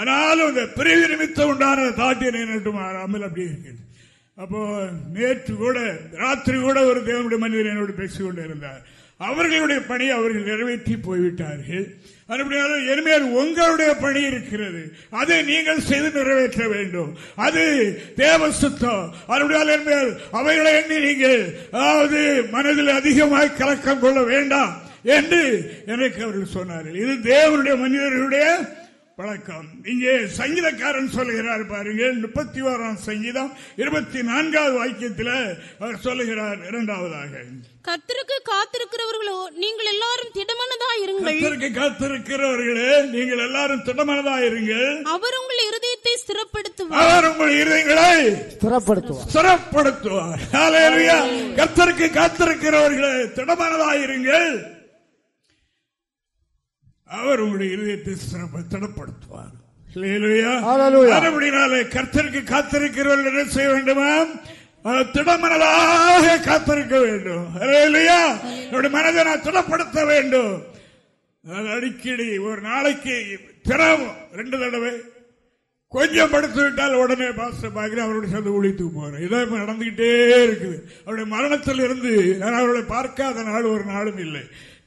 ஆனாலும் இந்த பிரிவு நிமித்தம் உண்டான தாட்டு எனக்கு மாறாமல் அப்படி இருக்கிறது அப்போ நேற்று கூட ராத்திரி கூட ஒரு தேவனுடைய மனிதர் என்னோடு பேசிக் இருந்தார் அவர்களுடைய பணி அவர்கள் நிறைவேற்றி போய்விட்டார்கள். அதுபடியால் இனிமேல் உங்களுடைய பணி இருக்கிறது. அதை நீங்கள் செய்து நிறைவேற்ற வேண்டும். அது தேவ சுத்தம் அதுபடியால் இனிமேல் அவைகளை எண்ணி நீங்கள் அதாவது மனதில் அதிகமாக கலக்கம் கொள்ள வேண்டாம் என்று எனக்கு அவர்கள் சொன்னார்கள். இது தேவனுடைய மனிதர்களுடைய பழக்கம் இங்கே சங்கீதக்காரன் சொல்லுகிறார் பாருங்கள் முப்பத்தி ஓராம் சங்கீதம் இருபத்தி நான்காவது வாக்கியத்தில் அவர் சொல்லுகிறார் இரண்டாவதாக. கர்த்தருக்கு காத்திருக்கிறவர்களோ நீங்கள் எல்லாரும் திடமனதா இருங்கள். கர்த்தருக்கு காத்திருக்கிறவர்களே நீங்கள் எல்லாரும் திடமனதா இருங்கள். அவர் உங்கள் இருதயத்தை ஸ்திரப்படுத்துவார். அவர் உங்கள் இருதயங்களை ஸ்திரப்படுத்துவார். ஹalleluya. கர்த்தருக்கு காத்திருக்கிறவர்களே திடமனதா இருங்கள். அவர் உங்களுடைய இருதயத்தை சிறப்ப- திடப்படுத்துவார். மறுபடினாலே கர்த்தருக்கு காத்திருக்கிறவர்கள் என்ன செய்ய வேண்டுமா? திடமனதாக காத்திருக்க வேண்டும். ஹalleluya. என்னுடைய மனதை நான் திடப்படுத்த வேண்டும். அடிக்கடி ஒரு நாளைக்கு தினம் ரெண்டு தடவை கொஞ்சம் படுத்து விட்டால் உடனே பாஸ்டர் பார்க்கிறேன் அவருடைய சேர்ந்து ஒழித்துக்கு போறேன் இதான் இப்ப நடந்துகிட்டே இருக்குது. அவருடைய மரணத்தில் இருந்து நான் அவர்களை பார்க்காத நாள் ஒரு நாளும் இல்லை.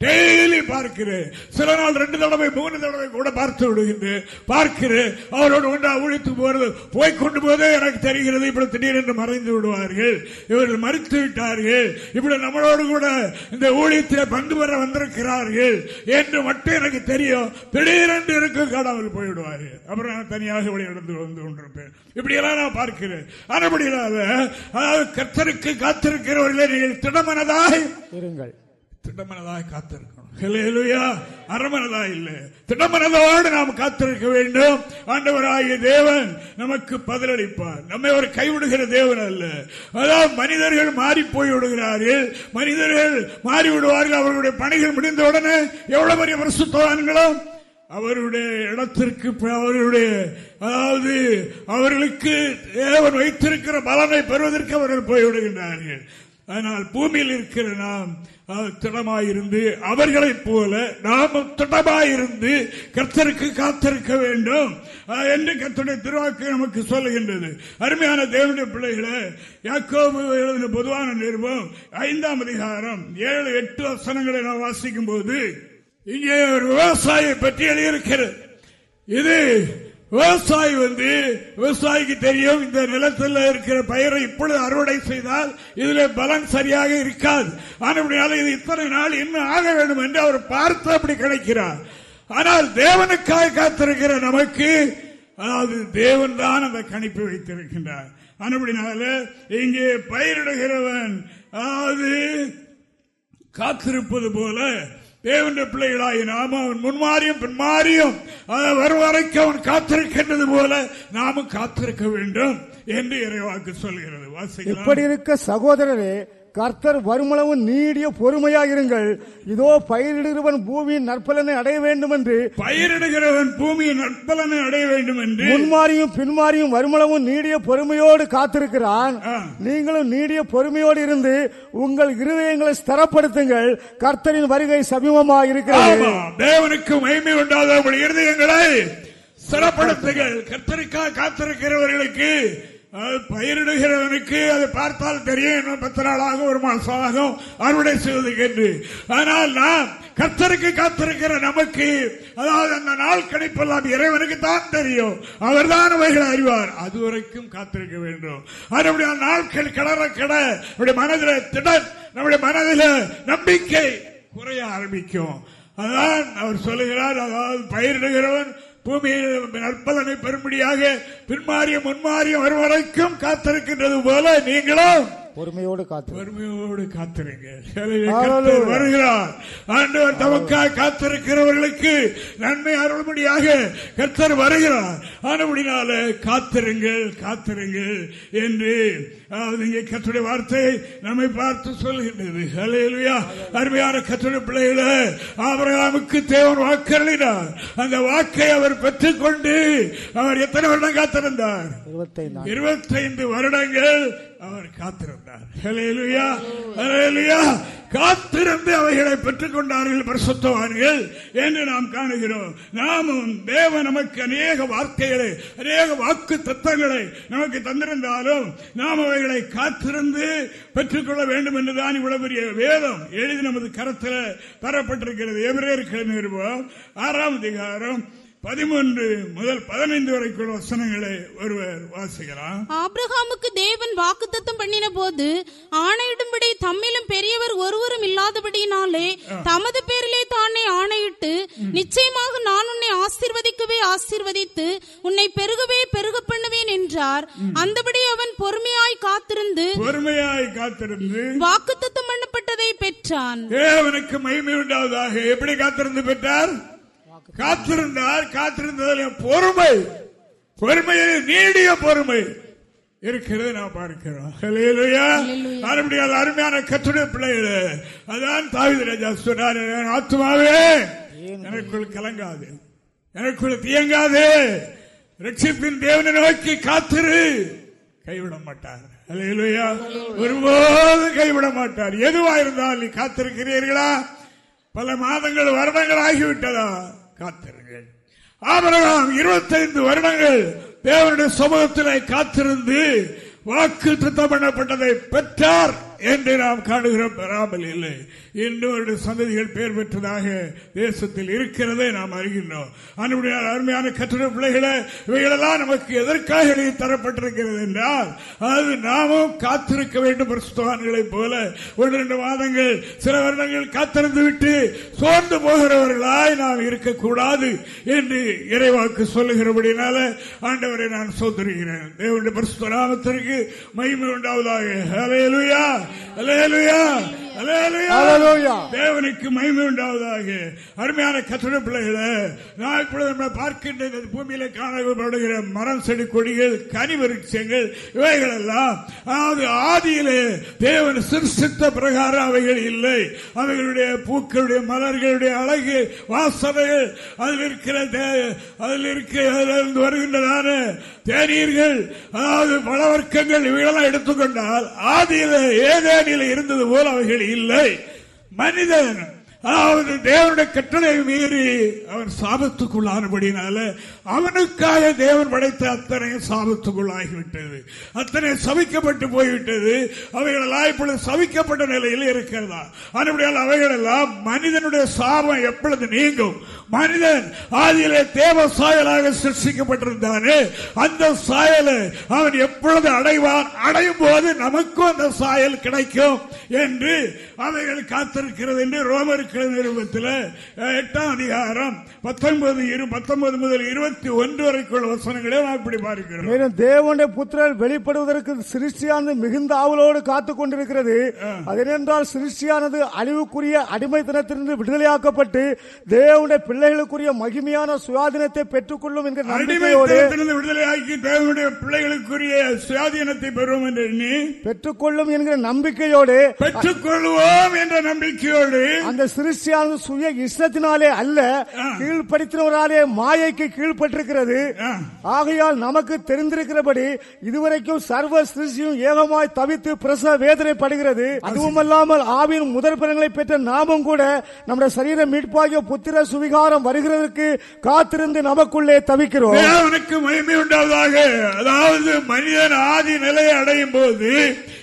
டெய்லி பார்க்கிறேன். சில நாள் ரெண்டு தடவை மூணு தடவை கூட பார்த்து விடுகின்றேன். பார்க்கிறேன். அவரோடு ஒன்றா ஒழித்து போறது போய் கொண்டு போதே எனக்கு தெரிகிறது. இப்படி திடீரென்று மறைந்து விடுவார்கள். இவர்கள் மறித்து விட்டார்கள். இப்படி நம்மளோடு கூட இந்த ஊழியத்தில் பங்கு பெற வந்திருக்கிறார்கள் என்று மட்டும் எனக்கு தெரியும். திடீரென்று இருக்கு கடவுள் போய்விடுவார்கள் அப்புறம் நான் தனியாக இப்படி நடந்து வந்து கொண்டிருப்பேன். இப்படியெல்லாம் நான் பார்க்கிறேன். அதுபடியாக அதாவது கத்தருக்கு காத்திருக்கிறவர்களே நீங்கள் திடமனதாய் இருங்கள். திட்டமனதாக காத்திருக்கணும். ஹalleluya. அறமனதா இல்ல. திட்டமனதோடு நாம் காத்திருக்க வேண்டும். ஆண்டவராகிய தேவன் நமக்கு பதிலளிப்பார். நம்மை ஒரு கைவிடுகிற தேவன் அல்ல. அதாவது மனிதர்கள் மாறி போய் விடுகிறார்கள். மனிதர்கள் மாறி விடுவார்கள் அவர்களுடைய பணிகள் முடிந்தவுடனே எவ்வளவு பெரிய பரிசுத்தவான்களும் அவருடைய இடத்திற்கு அவருடைய அவர்களுடைய அதாவது அவர்களுக்கு தேவன் வைத்திருக்கிற பலனை பெறுவதற்கு அவர்கள் போய்விடுகின்றார்கள் ஆனால் பூமியில் இருக்கிற நாம் திடமாயிருந்து அவர்களைப் போல நாமும் திடமாயிருந்து கர்த்தருக்கு காத்திருக்க வேண்டும். என்று கர்த்தருடைய திருவாக்கு நமக்கு சொல்லுகின்றது. அருமையான தேவனுடைய பிள்ளைகளை யாக்கோபு எழுதின பொதுவான நிருபம் ஐந்தாம் அதிகாரம் ஏழு எட்டு வசனங்களை நாம் வாசிக்கும் போது இங்கே ஒரு விவசாயியை பற்றி எழுதியிருக்கிறது. இது விவசாயி வந்து விவசாயிக்கு தெரியும் இந்த நிலத்தில் இருக்கிற பயிரை இப்பொழுது அறுவடை செய்தால் இதுல பலன் சரியாக இருக்காது. ஆனால் இது இத்தனை நாள் இன்னும் ஆக வேண்டும் என்று அவர் பார்த்து அப்படி கிடைக்கிறார். ஆனால் தேவனுக்காக காத்திருக்கிற நமக்கு அதாவது தேவன் தான் அந்த கணிப்பு வைத்திருக்கின்றார். அதுபடினால இங்கே பயிரிடுகிறவன் அதாவது காத்திருப்பது போல தேவனுடைய பிள்ளைகளாகி நாம அவன் முன்மாறியும் பின்மாறியும் வரும் வரைக்கும் அவன் காத்திருக்கின்றது போல நாமும் காத்திருக்க வேண்டும் என்று இறைவாக்கு சொல்கிறது. எப்படி இப்படி இருக்க சகோதரரே கர்த்தர் வருமளவு நீடிய பொறுமையாயிருங்கள். இதோ பயிரிடுகிறவன் பூமியின் நற்பலனை அடைய வேண்டும் என்று பயிரிடுகிறவன் பூமியின் நற்பலனை அடைய வேண்டும் என்று முன்மாறியும் பின்மாறியும் வருமளவும் நீடிய பொறுமையோடு காத்திருக்கிறான். நீங்களும் நீடிய பொறுமையோடு இருந்து உங்கள் இருதயங்களை ஸ்திரப்படுத்துங்கள். கர்த்தரின் வருகை சமீபமாக இருக்கிறது தேவனுக்கு மகிமை உண்டாத உங்களுடைய இருதயங்களை சிறப்படுத்துங்கள் கத்தரிக்காய் காத்திருக்கிறவர்களுக்கு பயிரிடுகிறவனுக்கு அதை பார்த்தால் தெரியும். இன்னும் பத்து நாளாக ஒரு மாசம் ஆகும் அறுவடை செய்வதற்கு என்று. ஆனால் நாம் கத்தருக்கு காத்திருக்கிற நமக்கு அதாவது அந்த நாள் கணிப்பெல்லாம் இறைவனுக்கு தான் தெரியும். அவர்தான் அவைகளை அறிவார். அது வரைக்கும் காத்திருக்க வேண்டும். அதனுடைய நாட்கள் கிளற கிட நம்முடைய மனதில் திடன் நம்முடைய மனதில் நம்பிக்கை குறைய ஆரம்பிக்கும். அதான் அவர் சொல்லுகிறார் அதாவது பயிரிடுகிறவன் பூமியில் நற்பலனை பெறும்படியாக பின்மாறிய முன்மாறிய வரும் வரைக்கும் காத்திருக்கின்றது போல நீங்களும் பொறுமையோடு காத்து. பொறுமையோடு காத்திருங்க வருகிறார். ஆண்டவர் தமக்காய் காத்திருக்கிறவர்களுக்கு நன்மை அருள்படியாக கர்த்தர் வருகிறார். ஆனபடினால காத்திருங்கள் காத்திருங்கள் என்று இங்கே கத்துடைய வார்த்தை நம்மை பார்த்து சொல்கின்றது. ஹalleluya அருமையான கத்துடைய பிள்ளைகளே ஆபிரகாமுக்கு தேவன் வாக்களினார். அந்த வாக்கை அவர் பெற்றுக்கொண்டு அவர் எத்தனை வருடம் காத்திருந்தார்? இருபத்தைந்து வருடங்கள் அவர் காத்திருந்தார். காத்திருந்து அவைகளை பெற்றுக் கொண்டார்கள் பரிசுத்தவான்கள் என்று நாம் காணுகிறோம். நாமும் தேவ நமக்கு அநேக வார்த்தைகளை அநேக வாக்கு தத்தங்களை நமக்கு தந்திருந்தாலும் நாம் அவைகளை காத்திருந்து பெற்றுக்கொள்ள வேண்டும் என்றுதான் இவ்வளவு பெரிய வேதம் எழுதி நமது கரத்தில் தரப்பட்டிருக்கிறது. எவரேற்கிற நிறுவம் ஆறாம் அதிகாரம் பதிமூன்று முதல் பதினைந்து வரைக்குள்ள வசனங்களை ஒருவர் வாசிக்கலாம். ஆபிரகாமுக்கு தேவன் வாக்குத்தத்தம் பண்ணின போது ஆணையிடும்படி தம்மிலும் பெரியவர் ஒருவரும் இல்லாதபடியினாலே தமது பேரிலே தானே ஆணையிட்டு நிச்சயமாக நான் உன்னை ஆசீர்வதிக்கவே ஆசீர்வதித்து உன்னை பெருகவே பெருக பண்ணுவேன் என்றார். அந்தபடி அவன் பொறுமையாய் காத்திருந்து பொறுமையாய் காத்திருந்து வாக்குத்தத்தம் பண்ணப்பட்டதை பெற்றான். தேவனுக்கு மகிமை உண்டாவதாக எப்படி காத்திருந்து பெற்றார்? காத்திருந்தார் காத்திருந்ததில் பொறுமை பொறுமையில் நீடிய பொறுமை இருக்கிறது நாம் பார்க்கிறோம். மறுபடியும் அருமையான கத்துடைய பிள்ளைகளே அதான் தாவித ராஜா சொன்னார் "என் ஆத்துமாவே எனக்குள் கலங்காது எனக்குள் தியங்காது ரட்சிப்பின் தேவனை நோக்கி காத்திரு. கைவிட மாட்டார். ஹalleluya. ஒருபோதும் கைவிட மாட்டார். எதுவா இருந்தால் நீ காத்திருக்கிறீர்களா? பல மாதங்கள் வருடங்கள் ஆகிவிட்டதா? காத்திருங்கள். ஆபரகாம் இருபத்தைந்து வருடங்கள் தேவனுடைய சமூகத்திலே காத்திருந்து வாக்கு திட்டம் பண்ணப்பட்டதை பெற்றார் என்று நாம் காணுகிறோம். பெறாமல் இல்லை. இன்னொரு சந்ததிகள் பெயர் பெற்றதாக தேசத்தில் இருக்கிறதை நாம் அறிகின்றோம். அன்புடைய அருமையான கட்டிட பிள்ளைகளை இவைகளெல்லாம் நமக்கு எதற்காக தரப்பட்டிருக்கிறது என்றால் அது நாமும் காத்திருக்க வேண்டும் பிரசுத்தவான்களைப் போல. ஒரு ரெண்டு மாதங்கள் சில வருடங்கள் காத்திருந்து விட்டு சோர்ந்து போகிறவர்களாய் நாம் இருக்கக்கூடாது என்று இறைவாக்கு சொல்லுகிறபடினால ஆண்டவரை நான் சோதரிகிறேன் தேவனுடைய பரிசுத்த நாமத்திற்கு மகிமை உண்டாவதாக. அலையலுயா அலையலுயா தேவனுக்கு மகிமை உண்டாவதாக. அருமையான கத்திர பிள்ளைகளை நான் இப்பொழுது நம்ம பார்க்கின்ற இந்த பூமியில காணப்படுகிற மரம் செடி கொடிகள் கனி விருட்சங்கள் இவைகள் எல்லாம் அதாவது ஆதியிலே தேவன் சிருஷ்டித்த பிரகாரம் அவைகள் இல்லை. அவைகளுடைய பூக்களுடைய மலர்களுடைய அழகு வாசனைகள் அதில் இருக்கிற அதில் இருக்கிற வருகின்றதான தேநீர்கள் அதாவது பழவர்க்கங்கள் இவைகளெல்லாம் எடுத்துக்கொண்டால் ஆதியில ஏதேனில இருந்தது போல அவைகள் இல்லை. மனிதன் அதாவது தேவனுடைய கட்டளை மீறி அவன் சாபத்துக்குள்ளானபடினால அவனுக்காக தேவன் படைத்த அத்தனை சாபத்துக்குள்ளாகிவிட்டது அத்தனை சவிக்கப்பட்டு போய்விட்டது. அவைகளெல்லாம் இப்பொழுது சவிக்கப்பட்ட நிலையில் இருக்கிறதா? அதுபடியால் அவைகளெல்லாம் மனிதனுடைய சாபம் எப்பொழுது நீங்கும்? மனிதன் ஆதியிலே தேவ சாயலாக சிருஷ்டிக்கப்பட்டிருந்தானே அந்த சாயலை அவன் எப்பொழுது அடைவான்? அடையும் போது நமக்கும் அந்த சாயல் கிடைக்கும் என்று அவைகள் காத்திருக்கிறது என்று ரோமருக்கு அப்போஸ்தலர் எட்டாம் அதிகாரம் பத்தொன்பது இரு- பத்தொன்பது முதல் இருபத்தி ஒன்று வரைக்குள்ள வசனங்களே நான் இப்படி பார்க்கிறோம் மேலும் தேவனுடைய புத்திரர் வெளிப்படுவதற்கு சிருஷ்டியானது மிகுந்த ஆவலோடு காத்துக் கொண்டிருக்கிறது. அதனென்றால் சிருஷ்டியானது அழிவுக்குரிய அடிமைத்தனத்திலிருந்து விடுதலையாக்கப்பட்டு தேவனுடைய பிள்ளைகளுக்குரிய மகிமையான சுயாதீனத்தை பெற்றுக்கொள்ளும் என்கிற நம்பிக்கையோடு அடிமைத்தனத்திலிருந்து விடுதலையாக்கி தேவனுடைய பிள்ளைகளுக்குரிய சுயாதீனத்தை பெறுவோம் என்று எண்ணி பெற்றுக்கொள்ளும் என்கிற நம்பிக்கையோடு பெற்றுக்கொள்வோம் என்ற நம்பிக்கையோடு அந்த சிருஷ்டியானது சுய இஷ்டத்தினாலே அல்ல கீழ்ப்படுத்தினவராலே மாயைக்கு கீழ்ப்பட்டிருக்கிறது ஆ. ஆகையால் நமக்கு தெரிந்திருக்கிறபடி இதுவரைக்கும் சர்வ சிருஷ்டியும் ஏகமாய் தவித்து பிரசவ வேதனைப்படுகிறது. அதுவுமல்லாமல் ஆவின் முதற் பலன்களை பெற்ற நாமும் கூட நம்முடைய சரீர மீட்பாகிய புத்திர சுவிகாரம் வருகிறதற்கு காத்திருந்து நமக்குள்ளே தவிக்கிறோம். தேவனுக்கு மகிமை உண்டாவதாக அதாவது மனிதன் ஆதி நிலையை அடையும் போது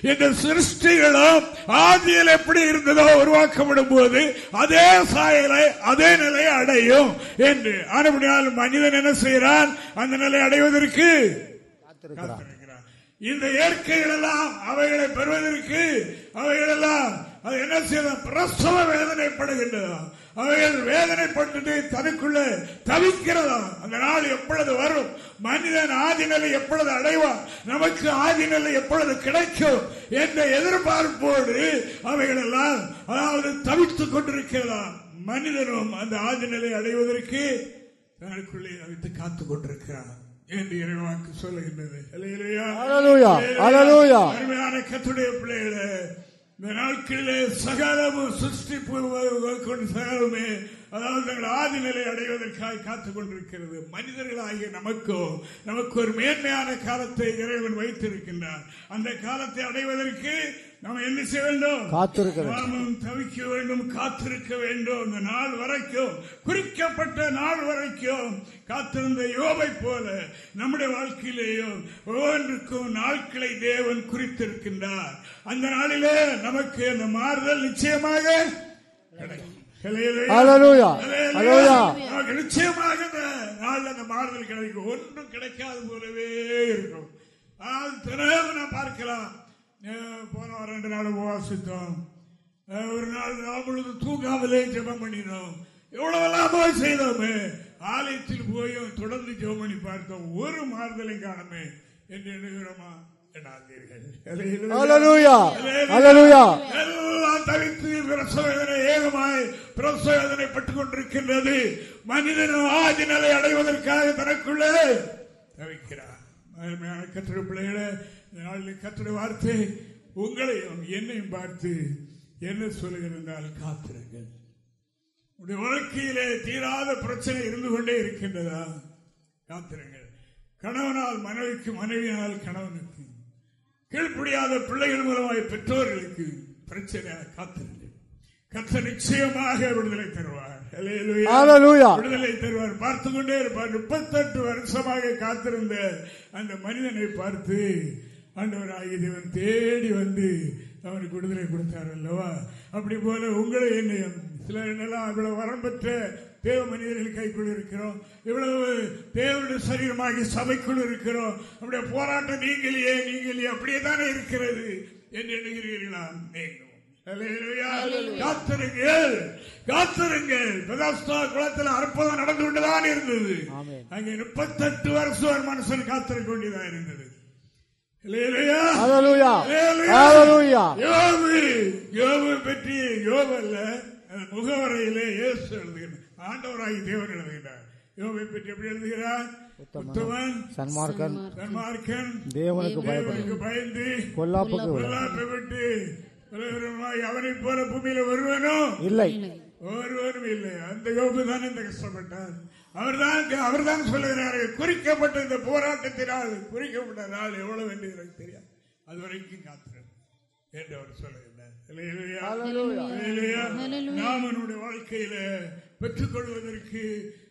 இந்த சிருஷ்டிகளும் ஆதியில் எப்படி இருந்ததோ உருவாக்கப்படும் போது அதே சாயலை அதே நிலையை அடையும் என்று. ஆனபடியால் மனிதன் என்ன செய்கிறான்? அந்த நிலை அடைவதற்கு இந்த இயற்கைகள் எல்லாம் அவைகளை பெறுவதற்கு அவைகள் எல்லாம் அது என்ன செய்யலாம் பிரசவ வேதனைப்படுகின்றதா அவைகள் வேதனைப்பட்டு தனக்குள்ள தவிக்கிறதா? அந்த நாள் எப்பொழுது வரும்? மனிதன் ஆதிநிலை எப்பொழுது அடைவான்? நமக்கு ஆதிநிலை எப்பொழுது கிடைக்கும்? என்ற எதிர்பார்ப்போடு அவைகள் எல்லாம் அதாவது தவித்துக் கொண்டிருக்கிறதா? மனிதனும் அந்த ஆதிநிலை அடைவதற்கு தனக்குள்ளே தவித்து காத்துக் கொண்டிருக்கிறான் என்று இறைவாக்கு சொல்லுகின்றது. அருமையான கத்துடைய பிள்ளைகளே இந்த நாட்களிலே சகலமும் சிருஷ்டிப்பு கொண்டு சகலமே அதாவது தங்கள் ஆதி நிலை அடைவதற்காக காத்துக் கொண்டிருக்கிறது. மனிதர்களாகிய நமக்கோ நமக்கு ஒரு மேன்மையான காலத்தை இறைவன் வைத்திருக்கின்றார். அந்த காலத்தை அடைவதற்கு நாம் என்ன செய்ய வேண்டும்? காத்திருக்க வேண்டும். தவிக்க வேண்டும் காத்திருக்க வேண்டும். இந்த நாள் வரைக்கும் குறிக்கப்பட்ட நாள் வரைக்கும் காத்திருந்த யோபை போல நம்முடைய வாழ்க்கையிலேயும் ஒவ்வொன்றுக்கும் நாட்களை தேவன் குறித்திருக்கின்றார். அந்த நாளிலே நமக்கு அந்த மாறுதல் நிச்சயமாக கிடைக்கும். நிச்சயமாக நாளில் அந்த மாறுதல் கிடைக்கும். ஒன்றும் கிடைக்காத போலவே இருக்கும். ஆனால் தினமும் நான் பார்க்கலாம். போன ரெண்டு நாள் உபவாசித்தோம். ஒரு நாள் பொழுது தூங்காமலே ஜெபம் பண்ணினோம். எவ்வளவெல்லாமோ செய்தோமே. ஆலயத்தில் போயும் தொடர்ந்து ஜெபம் பண்ணி பார்த்தோம். ஒரு மாறுதலை காணமே என்று எண்ணுகிறோமா? எண்ணாதீர்கள். அல்லேலூயா. அல்லேலூயா. எல்லாம் தவித்து பிரசவேதனை ஏகமாய் பிரசவேதனை பட்டுக் கொண்டிருக்கின்றது மனிதனும் ஆதி நிலை அடைவதற்காக தனக்குள்ளே தவிக்கிறார் கத்திர பிள்ளைகளே இந்த நாளில் கத்திர வார்த்தை உங்களையும் என்னையும் பார்த்து என்ன சொல்லுகிறால் காத்திருங்கள். உடைய வாழ்க்கையிலே தீராத பிரச்சனை இருந்து கொண்டே இருக்கின்றதா? காத்திருங்கள். கணவனால் மனைவிக்கு மனைவியால் கணவனுக்கு கீழ்ப்படியாத பிள்ளைகள் மூலமாய் பெற்றோர்களுக்கு பிரச்சனை காத்திருங்கள். கத்த நிச்சயமாக விடுதலை தருவார். விடுதலை தருவார். பார்த்து கொண்டே இருப்பார். முப்பத்தெட்டு வருஷமாக காத்திருந்த அந்த மனிதனை பார்த்து ஆண்டவராகிய தேவன் தேடி வந்து அவனுக்கு விடுதலை கொடுத்தார் அல்லவா? அப்படி போல உங்களை என்னையும் சிலர் என்னெல்லாம் இவ்வளவு வரம் பெற்ற தேவ மனிதர்கள் கைக்குள் இருக்கிறோம். இவ்வளவு தேவனுடைய சரீரமாகி சபைக்குள் இருக்கிறோம். நம்முடைய போராட்டம் நீங்களே நீங்களே அப்படியே தானே இருக்கிறது என்று எண்ணுகிறீர்களா? நீங்கள். காத்திருங்கள் காத்திருங்கள். பெதாஸ்தா குளத்தில் அற்புதம் நடந்து கொண்டுதான் இருந்தது. அங்கே முப்பத்தெட்டு வருஷம் ஒரு மனுஷன் காத்திருக்க வேண்டியதா இருந்தது. பற்றி யோபு அல்ல. முகவரையிலே இயேசு எழுதுகிறார். ஆண்டவராகி தேவன் எழுதுகிறார். யோபை பற்றி எப்படி எழுதுகிறார்? உத்தமன். சன்மார்க்கன். சன்மார்க்கன். தேவனுக்கு தேவனுக்கு பயந்து பொல்லாப்புக்கு விட. பொல்லாப்பை விட்டு அவனைப் போல பூமியில வருவனோ இல்லை. ஒருவரும் இல்லை. அந்த யோபு தான் இந்த கஷ்டப்பட்டார் அவர்தான் அவர்தான் சொல்லுகிறார். குறிக்கப்பட்ட இந்த போராட்டத்தினால் குறிக்கப்பட்ட நாள் எவ்வளவு என்று எனக்கு தெரியாது. அது வரைக்கும் காத்திரும் என்று அவர் சொல்லுகிறார்? நாம் நம்முடைய வாழ்க்கையில பெற்றுக்கொள்வதற்கு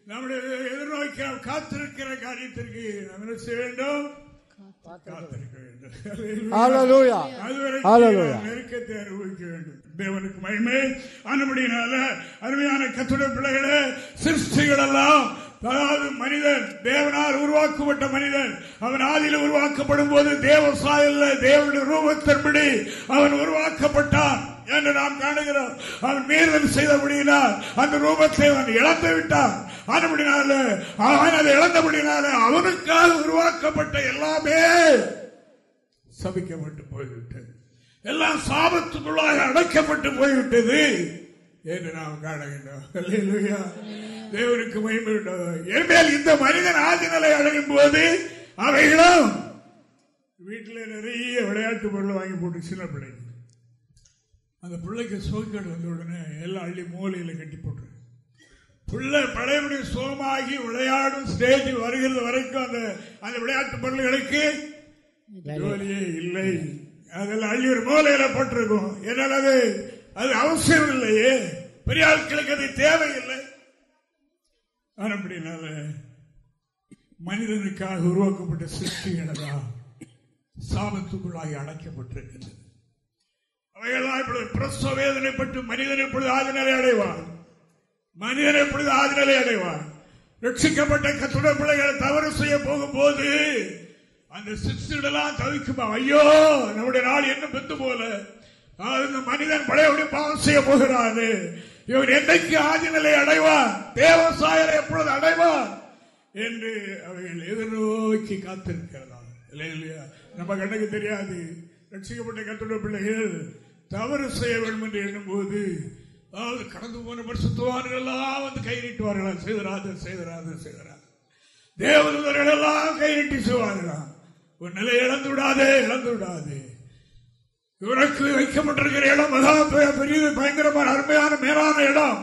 நம்முடைய எதிர்நோக்கி காத்திருக்கிற காரியத்திற்கு நாம் என்ன செய்ய வேண்டும்? நெருக்கத்தை அனுபவிக்க வேண்டும். தேவனுக்கு மகிமை. அனுமதியினால அருமையான கத்துடைய பிள்ளைகளே சிருஷ்டிகள் எல்லாம் அதாவது மனிதன் தேவனால் உருவாக்கப்பட்ட மனிதன். அவன் ஆதியில் உருவாக்கப்படும் போது தேவ சாயல்ல தேவனுடைய ரூபத்தின்படி அவன் உருவாக்கப்பட்டான். என்று நாம் காணுகிறோம். அவன் மீறுதல் செய்தபடியினால் அந்த ரூபத்தை அவன் இழந்து விட்டான். அதுபடினால அவன் அதை இழந்தபடினால அவனுக்காக உருவாக்கப்பட்ட எல்லாமே சபிக்கப்பட்டு போய்விட்டது. எல்லாம் சாபத்துக்குள்ளாக அடைக்கப்பட்டு போய்விட்டது என்று நாம் காணுகின்றோம். தேவனுக்கு மகிமை இந்த மனிதன் ஆதிநிலை அடையும் போது அவைகளும் வீட்டில் நிறைய விளையாட்டு பொருள் வாங்கி போட்டு சின்ன பிள்ளைங்க அந்த பிள்ளைக்கு சோக்கேடு வந்த உடனே எல்லாம் அள்ளி மூலையில் கட்டி போட்டு பிள்ளை பழையபடி சோமாகி விளையாடும் ஸ்டேஜ் வருகிறது வரைக்கும் அந்த அந்த விளையாட்டு பொருள்களுக்கு ஜோலியே இல்லை. அதெல்லாம் அள்ளி ஒரு மூலையில போட்டிருக்கும். என்னால் அது அது அவசியம் இல்லையே. பெரிய ஆட்களுக்கு அது தேவையில்லை. அப்படினால மனிதனுக்காக உருவாக்கப்பட்ட சிருஷ்டிகளா சாபத்துக்குள்ளாகி அடைக்கப்பட்டிருக்கிறது அவைகளாம் இப்பொழுது பிரசவ வேதனைப்பட்டு மனிதன் இப்பொழுது ஆதிநிலை அடைவான் மனிதன் எப்பொழுது ஆதிநிலை அடைவான் ரட்சிக்கப்பட்ட கத்துட பிள்ளைகளை தவறு செய்ய போகும்போது அந்த சிஸ்டெல்லாம் தவிக்குமா ஐயோ நம்முடைய நாள் என்ன பெத்து போல? இந்த மனிதன் பழையபடி பாவம் செய்ய போகிறாரு இவன் என்னைக்கு ஆதிநிலை அடைவான்? தேவசாயரை எப்பொழுது அடைவான்? என்று அவர்கள் எதிர்நோக்கி காத்திருக்கிறதா இல்லையா நம்ம கண்ணுக்கு தெரியாது. ரட்சிக்கப்பட்ட கத்துட பிள்ளைகள் தவறு செய்ய வேண்டும் என்று எண்ணும்போது அதாவது கடந்து போன பரிசுத்தவான்கள் எல்லாம் வந்து கை நீட்டுவார்களா செய்தராது செய்தராது செய்தராது தேவதூதர்கள் எல்லாம் கை நீட்டி செய்வார்களாம். ஒரு நிலை இழந்து விடாதே இழந்து விடாதே. இவருக்கு வைக்கப்பட்டிருக்கிற இடம் அதான் பெரிய பயங்கரமான அருமையான மேலான இடம்.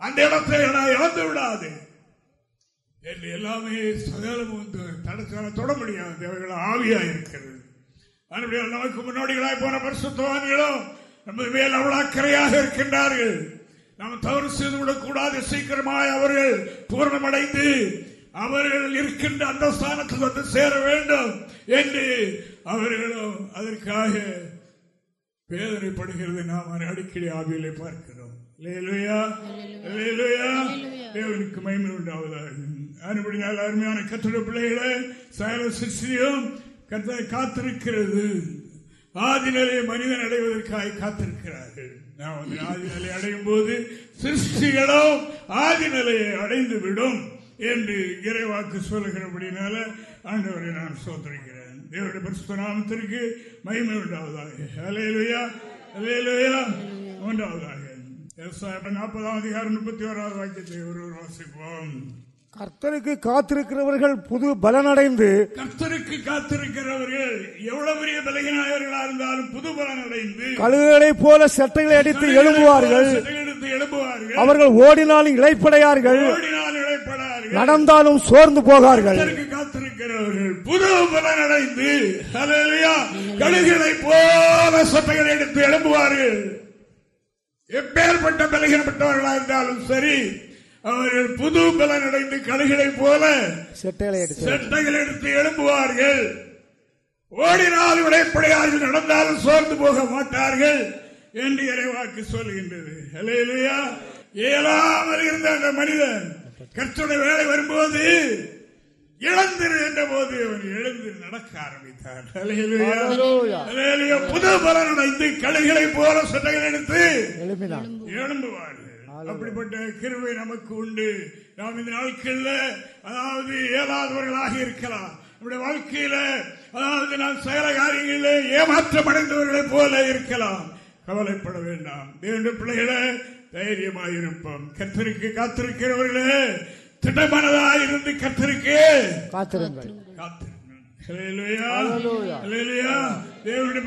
அந்த இடத்தை இடம் இழந்து விடாது. எல்லாமே சகலம் வந்து தடுக்க தொட முடியாது அவைகள் ஆவியா இருக்கிறது அதுபடியால் நமக்கு முன்னோடிகளாய் போன பரிசுத்தவான்களும் நமது மேல் அவ்வளோ அக்கறையாக இருக்கின்றார்கள். நாம் தவறு செய்து விடக்கூடாது சீக்கிரமாய் அவர்கள் பூர்ணமடைந்து அவர்கள் இருக்கின்ற அந்த ஸ்தானத்தில் வந்து சேர வேண்டும் என்று அவர்களும் அதற்காக வேதனைப்படுகிறது நாம் அடிக்கடி ஆவியிலே பார்க்கிறோம். தேவனுக்கு மகிமை உண்டாவதாக. அதுபடியால் அருமையான கத்துட பிள்ளைகளை சகல சிஷ்டியும் கர்த்தரை காத்திருக்கிறது. ஆதிநிலையை மனிதன் அடைவதற்காக காத்திருக்கிறார்கள். நாம் வந்து ஆதிநிலை அடையும் போது சிருஷ்டிகளும் ஆதிநிலையை அடைந்து விடும் என்று இறைவாக்கு சொல்லுகிறபடினால ஆண்டவரை நான் சோதரிக்கிறேன் தேவருடைய பரிசுத்த நாமத்திற்கு மகிமை உண்டாவதாக. அலையலுயா அலையலுயா உண்டாவதாக. நாற்பதாம் அதிகாரம் முப்பத்தி ஓராவது வாக்கியத்தை ஒருவர் வாசிப்போம். கர்த்தருக்கு காத்திருக்கிறவர்கள் புது பலனடைந்து கர்த்தருக்கு காத்திருக்கிறவர்கள் எவ்வளவு பெரிய பலகினாயர்களா இருந்தாலும் புது பலன் அடைந்து கழுகுகளைப் போல செட்டைகளை அடித்து எழும்புவார்கள். அவர்கள் ஓடினாலும் இழைப்படார்கள் நடந்தாலும் சோர்ந்து போகார்கள். காத்திருக்கிறவர்கள் புது பலன் அடைந்து ஹalleluya, கழுகுகளை போல சட்டைகளை எடுத்து எழும்புவார்கள். எப்பேற்பட்ட பலகீனப்பட்டவர்களா இருந்தாலும் சரி அவர்கள் புது பலன் அடைந்து கழுகுகளை போல செட்டைகளை எடுத்து எழும்புவார்கள். ஓடினால் விடைப்படையார்கள் நடந்தாலும் சோர்ந்து போக மாட்டார்கள் என்று இறைவாக்கு சொல்கின்றது. ஹalleluya. இயலாமல் இருந்த அந்த மனிதன் கர்த்தருடைய வேலை வரும்போது இழந்திரு என்ற போது அவன் எழுந்து நடக்க. ஹalleluya. புது பலன் அடைந்து கழுகளை போல சட்டைகள் எடுத்து எழும்புவார்கள் அப்படிப்பட்ட கிருபை நமக்கு உண்டு. நாம் இந்த நாட்கள்ல அதாவது இயலாதவர்களாக இருக்கலாம். நம்முடைய வாழ்க்கையில அதாவது நாம் சகல காரியங்களிலே ஏமாற்றம் அடைந்தவர்களைப் போல இருக்கலாம். கவலைப்பட வேண்டாம். தேவனுடைய பிள்ளைகளே தைரியமாயிருப்போம். கத்தருக்கு காத்திருக்கிறவர்களே திட்டமானதாக இருந்து கத்தருக்கு காத்திருங்கள். காத்திருங்கள். தேவனுடைய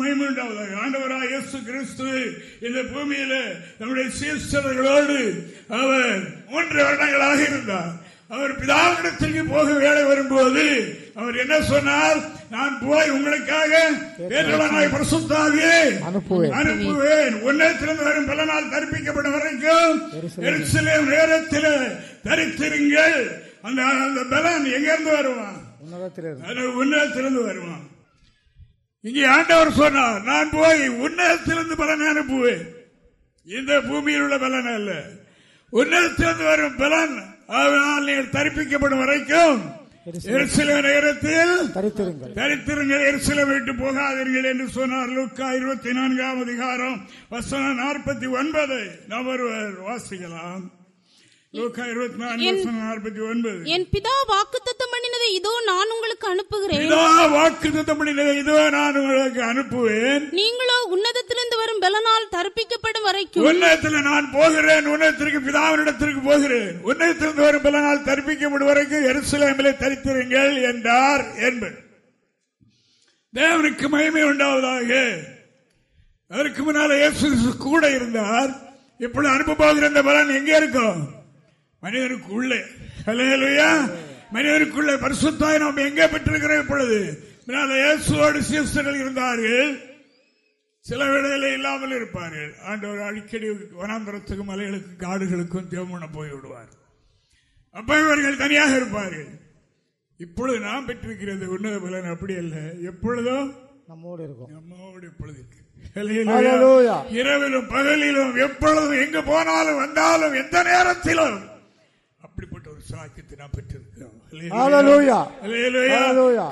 மகிமை உண்டாவதாக ஆண்டவராய் இயேசு கிறிஸ்து இந்த பூமியில நம்முடைய சீர்ஸ்தர்களோடு அவர் மூன்று வருடங்களாக இருந்தார். அவர் பிதாவிடத்திற்கு போக வேலை வரும்போது அவர் என்ன சொன்னார்? நான் போய் உங்களுக்காக பேரவனாய் பரிசுத்தாவியே அனுப்புவேன். உன்னத்திலிருந்து வரும் பல நாள் தரிப்பிக்கப்படும் வரைக்கும் நேரத்தில் தரித்திருங்கள். அந்த பலன் எங்கிருந்து வருவான் உன்னதத்திலிருந்து. வருவான் இங்கே ஆண்டவர் சொன்னார் நான் போய் உன்னதத்திலிருந்து பலன் அனுப்புவேன். இந்த பூமியில் உள்ள பலன் அல்ல. உன்னதத்திலிருந்து வரும் பலன் அதனால் நீங்கள் தரிப்பிக்கப்படும் வரைக்கும் நகரத்தில் தரித்திருங்கள். எருசலேம் விட்டு போகாதீர்கள் என்று சொன்னார். லுக்கா இருபத்தி நான்காம் அதிகாரம் வசனம் நாற்பத்தி ஒன்பது ஒருவர் வாசிக்கலாம். என் பிதா வாக்குத்தத்தம் பண்ணினதை இதோ நான் உங்களுக்கு அனுப்புகிறேன். வாக்கு தத்தப்படினதை இதோ நான் உங்களுக்கு அனுப்புவேன். நீங்களோ உன்னதத்திலிருந்து வரும் பலனால் தற்பிக்கப்படும் வரைக்கும். உன்னதத்தில் நான் போகிறேன். உன்னதத்திற்கு பிதாவினிடத்திற்கு போகிறேன். உன்னதத்திலிருந்து வரும் பல நாள் தரிப்பிக்கப்படும் வரைக்கும் எருசலேமிலே தரித்திருங்கள் என்றார் என்பது. தேவனுக்கு மகிமை உண்டாவதாக. அதற்கு முன்னால இயேசு கூட இருந்தார். இப்பொழுது அனுப்ப போகிற இந்த பலன் எங்கே இருக்கும்? மனிதனுக்கு உள்ளே ஹalleluya மனிதனுக்குள்ளே பரிசுத்தாய் நாம் எங்கே பெற்றிருக்கிறோம் இப்பொழுது? இயேசுவோடு சீசர்கள் இருந்தார்கள். சில வேளையில இல்லாமல் இருப்பார்கள். ஆண்டவர் அடிக்கடி வனாந்தரத்துக்கும் மலைகளுக்கு காடுகளுக்கும் தேவமன போய் விடுவார். அப்ப இவர்கள் தனியாக இருப்பார்கள். இப்பொழுது நாம் பெற்றிருக்கிறது உன்னத பலன் அப்படி அல்ல. எப்பொழுதும் நம்மோடு இருக்கும். நம்மோடு இப்பொழுது. இரவிலும் பகலிலும் எப்பொழுதும் எங்கு போனாலும் வந்தாலும் எந்த நேரத்திலும் நாம் பெற்றிருக்கிறோம்.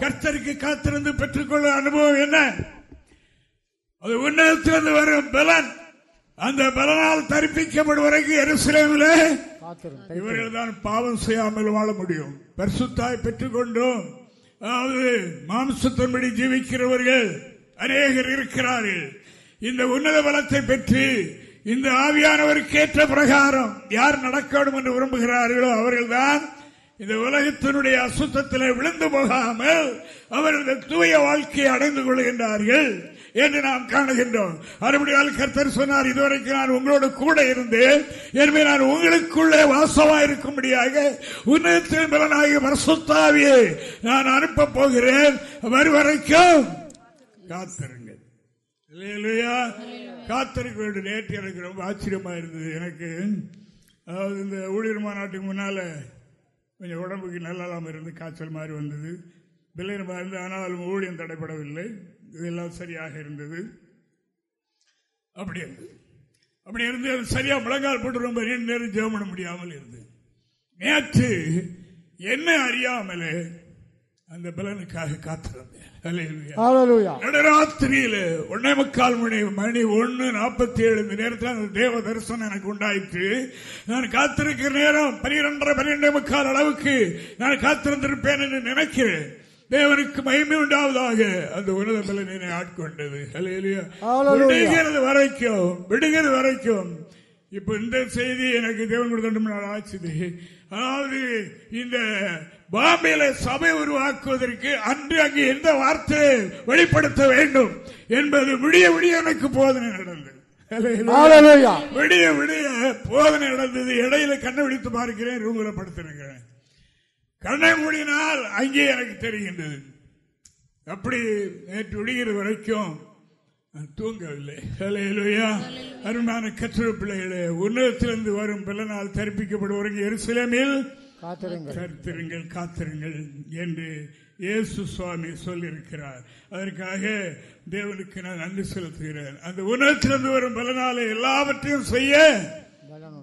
கர்த்தருக்கு காத்திருந்து பெற்றுக்கொள்ள அனுபவம் என்ன? அது உன்னதத்திலிருந்து வரும் பலன். அந்த பலனால் தரிப்பிக்கப்படும் வரைக்கும் எருசலேமிலே இவர்கள் தான் பாவம் செய்யாமல் வாழ முடியும். பரிசுத்தாய் பெற்றுக்கொண்டோம். அதாவது மாம்சத்தின்படி ஜீவிக்கிறவர்கள் அநேகர் இருக்கிறார்கள். இந்த உன்னத பலத்தை பெற்று இந்த ஆவியானவருக்கேற்ற பிரகாரம் யார் நடக்கணும் என்று விரும்புகிறார்களோ அவர்கள்தான் இந்த உலகத்தினுடைய அசுத்தத்தில் விழுந்து போகாமல் அவர்கள் தூய வாழ்க்கையை அடைந்து கொள்கின்றார்கள் என்று நாம் காணுகின்றோம். அறுபடியால் கர்த்தர் சொன்னார் இதுவரைக்கும் நான் உங்களோட கூட இருந்தேன். எனவே நான் உங்களுக்குள்ளே வாசமாயிருக்கும்படியாக உன்னதத்தின் பலனாகிய வரசுத்தாவியை நான் அனுப்ப போகிறேன். வருவரைக்கும் காத்திருங்கள். இல்லையா காத்திருக்க வேண்டும். நேற்று எனக்கு ரொம்ப ஆச்சரியமா இருந்தது. எனக்கு அதாவது இந்த ஊழியர் மாநாட்டுக்கு முன்னால கொஞ்சம் உடம்புக்கு நல்லாமல் இருந்து காய்ச்சல் மாதிரி வந்தது. பிள்ளைங்க இருந்து ஆனாலும் ஊழியம் தடைப்படவில்லை. இதெல்லாம் சரியாக இருந்தது. அப்படி இருந்தது. அப்படி இருந்து அது சரியா முழங்கால் போட்டு ரொம்ப நீண்ட நேரம் ஜெபம் பண்ண முடியாமல் இருந்தது. நேற்று என்ன அறியாமலே அந்த பலனுக்காக காத்திருந்தேன். நடுராத்திரியில ஒன்னே முக்கால் மணி மணி ஒன்னு நாற்பத்தி ஏழு இந்த நேரத்தில் அந்த தேவ தரிசனம் எனக்கு உண்டாயிற்று. நான் காத்திருக்கிற நேரம் பனிரெண்டரை பன்னிரெண்டே முக்கால் அளவுக்கு நான் காத்திருந்திருப்பேன் என்று நினைக்கிறேன். தேவனுக்கு மகிமை உண்டாவதாக அந்த உன்னத பலனை ஆட்கொண்டது. விடுகிறது வரைக்கும் விடுகிறது வரைக்கும். இப்ப இந்த செய்தி எனக்கு தேவன் கொடுத்த ஆச்சுது. அதாவது இந்த பாம்பேல சபை உருவாக்குவதற்கு அன்று அங்கு எந்த வார்த்தையை வெளிப்படுத்த வேண்டும் என்பது விடிய விடிய எனக்கு போதனை நடந்தது. விடிய விடிய போதனை நடந்தது. இடையில கண்ணை விழித்து பார்க்கிறேன் ரூம்ல படுத்திருக்கிறேன் கண்ணை மூடினால் அங்கே எனக்கு தெரிகின்றது. அப்படி நேற்று விடுகிற வரைக்கும் தூங்கவில்லை. ஹalleluya. அருமையான கற்று பிள்ளைகளே உன்னதத்திலிருந்து வரும் பிள்ளைனால் தரிப்பிக்கப்படுவவர்கள் எருசலேமில் காத்திருங்கள். காத்திருங்கள் என்று இயேசு சுவாமி சொல்லியிருக்கிறார். அதற்காக தேவனுக்கு நான் நன்றி செலுத்துகிறேன். அந்த உணவத்திலிருந்து வரும் பலனாலே எல்லாவற்றையும் செய்ய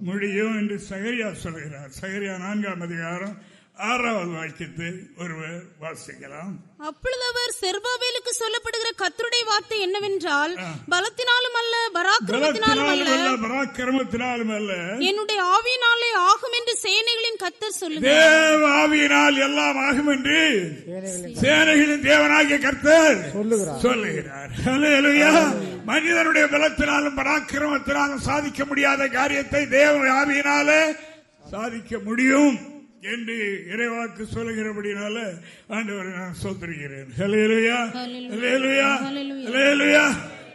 முடியும் என்று சகரியா சொல்கிறார். சகரியா நான்காம் அதிகாரம் ஆறாவது வாக்கியத்தை ஒருவர் வாசிக்கலாம். அப்பொழுது அவர் செர்பாபேலுக்கு சொல்லப்படுகிற கத்தருடைய வார்த்தை என்னவென்றால் பலத்தினாலும் அல்ல பராக்கிரமத்தினாலும் அல்ல. பராக்கிரமத்தினாலும் அல்ல. என்னுடைய ஆவியினாலே ஆகும் என்று சேனைகளின் கத்தர் சொல்லுகிறார். தேவ ஆவியினால் எல்லாம் ஆகும் என்று சேனைகளின் தேவனாகிய கர்த்தர் சொல்லுகிறார். மனிதனுடைய பலத்தினாலும் பராக்கிரமத்தினாலும் சாதிக்க முடியாத காரியத்தை தேவ ஆவியினாலே சாதிக்க முடியும். என்று இறைவாக்கு சொல்லுகிறபடினால ஆண்டவரை நான் சொல்லிருக்கிறேன்.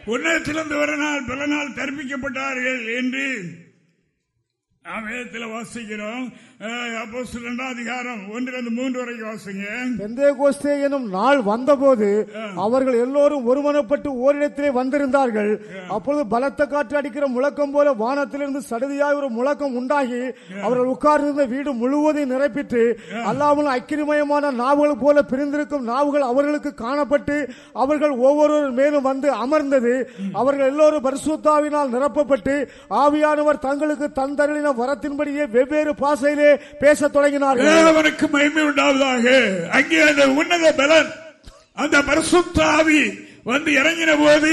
உன்னதத்திலிருந்து வர நாள் பல நாள் தர்ப்பிக்கப்பட்டார்கள் என்று நாம் வேதத்தில் வாசிக்கிறோம். அதிகாரம் ஒன்றிலிருந்து மூன்று வரைக்கும் வாசிங்க பெந்தேகோஸ்தே எனும் நாள் வந்தபோது அவர்கள் எல்லோரும் ஒருமனப்பட்டு ஓரிடத்திலே வந்திருந்தார்கள். அப்பொழுது பலத்த காற்று அடிக்கிற முழக்கம் போல வானத்திலிருந்து சடுதியாய் ஒரு முழக்கம் உண்டாகி அவர்கள் உட்கார்ந்திருந்த வீடு முழுவதையும் நிரப்பிட்டு அல்லாமல் அக்கிரிமயமான நாவுகள் போல பிரிந்திருக்கும் நாவுகள் அவர்களுக்கு காணப்பட்டு அவர்கள் ஒவ்வொருவர் மேலும் வந்து அமர்ந்தது. அவர்கள் எல்லோரும் பரிசுத்தாவினால் நிரப்பப்பட்டு ஆவியானவர் தங்களுக்கு தந்தருளின வரத்தின்படியே வெவ்வேறு பாசையிலே பேசத் தொடங்கினார்கள். தேவனுக்கு மகிமை உண்டாவதாக. அங்கே அந்த உன்னத பலன் அந்த பரிசுத்தாவி வந்து இறங்கின போது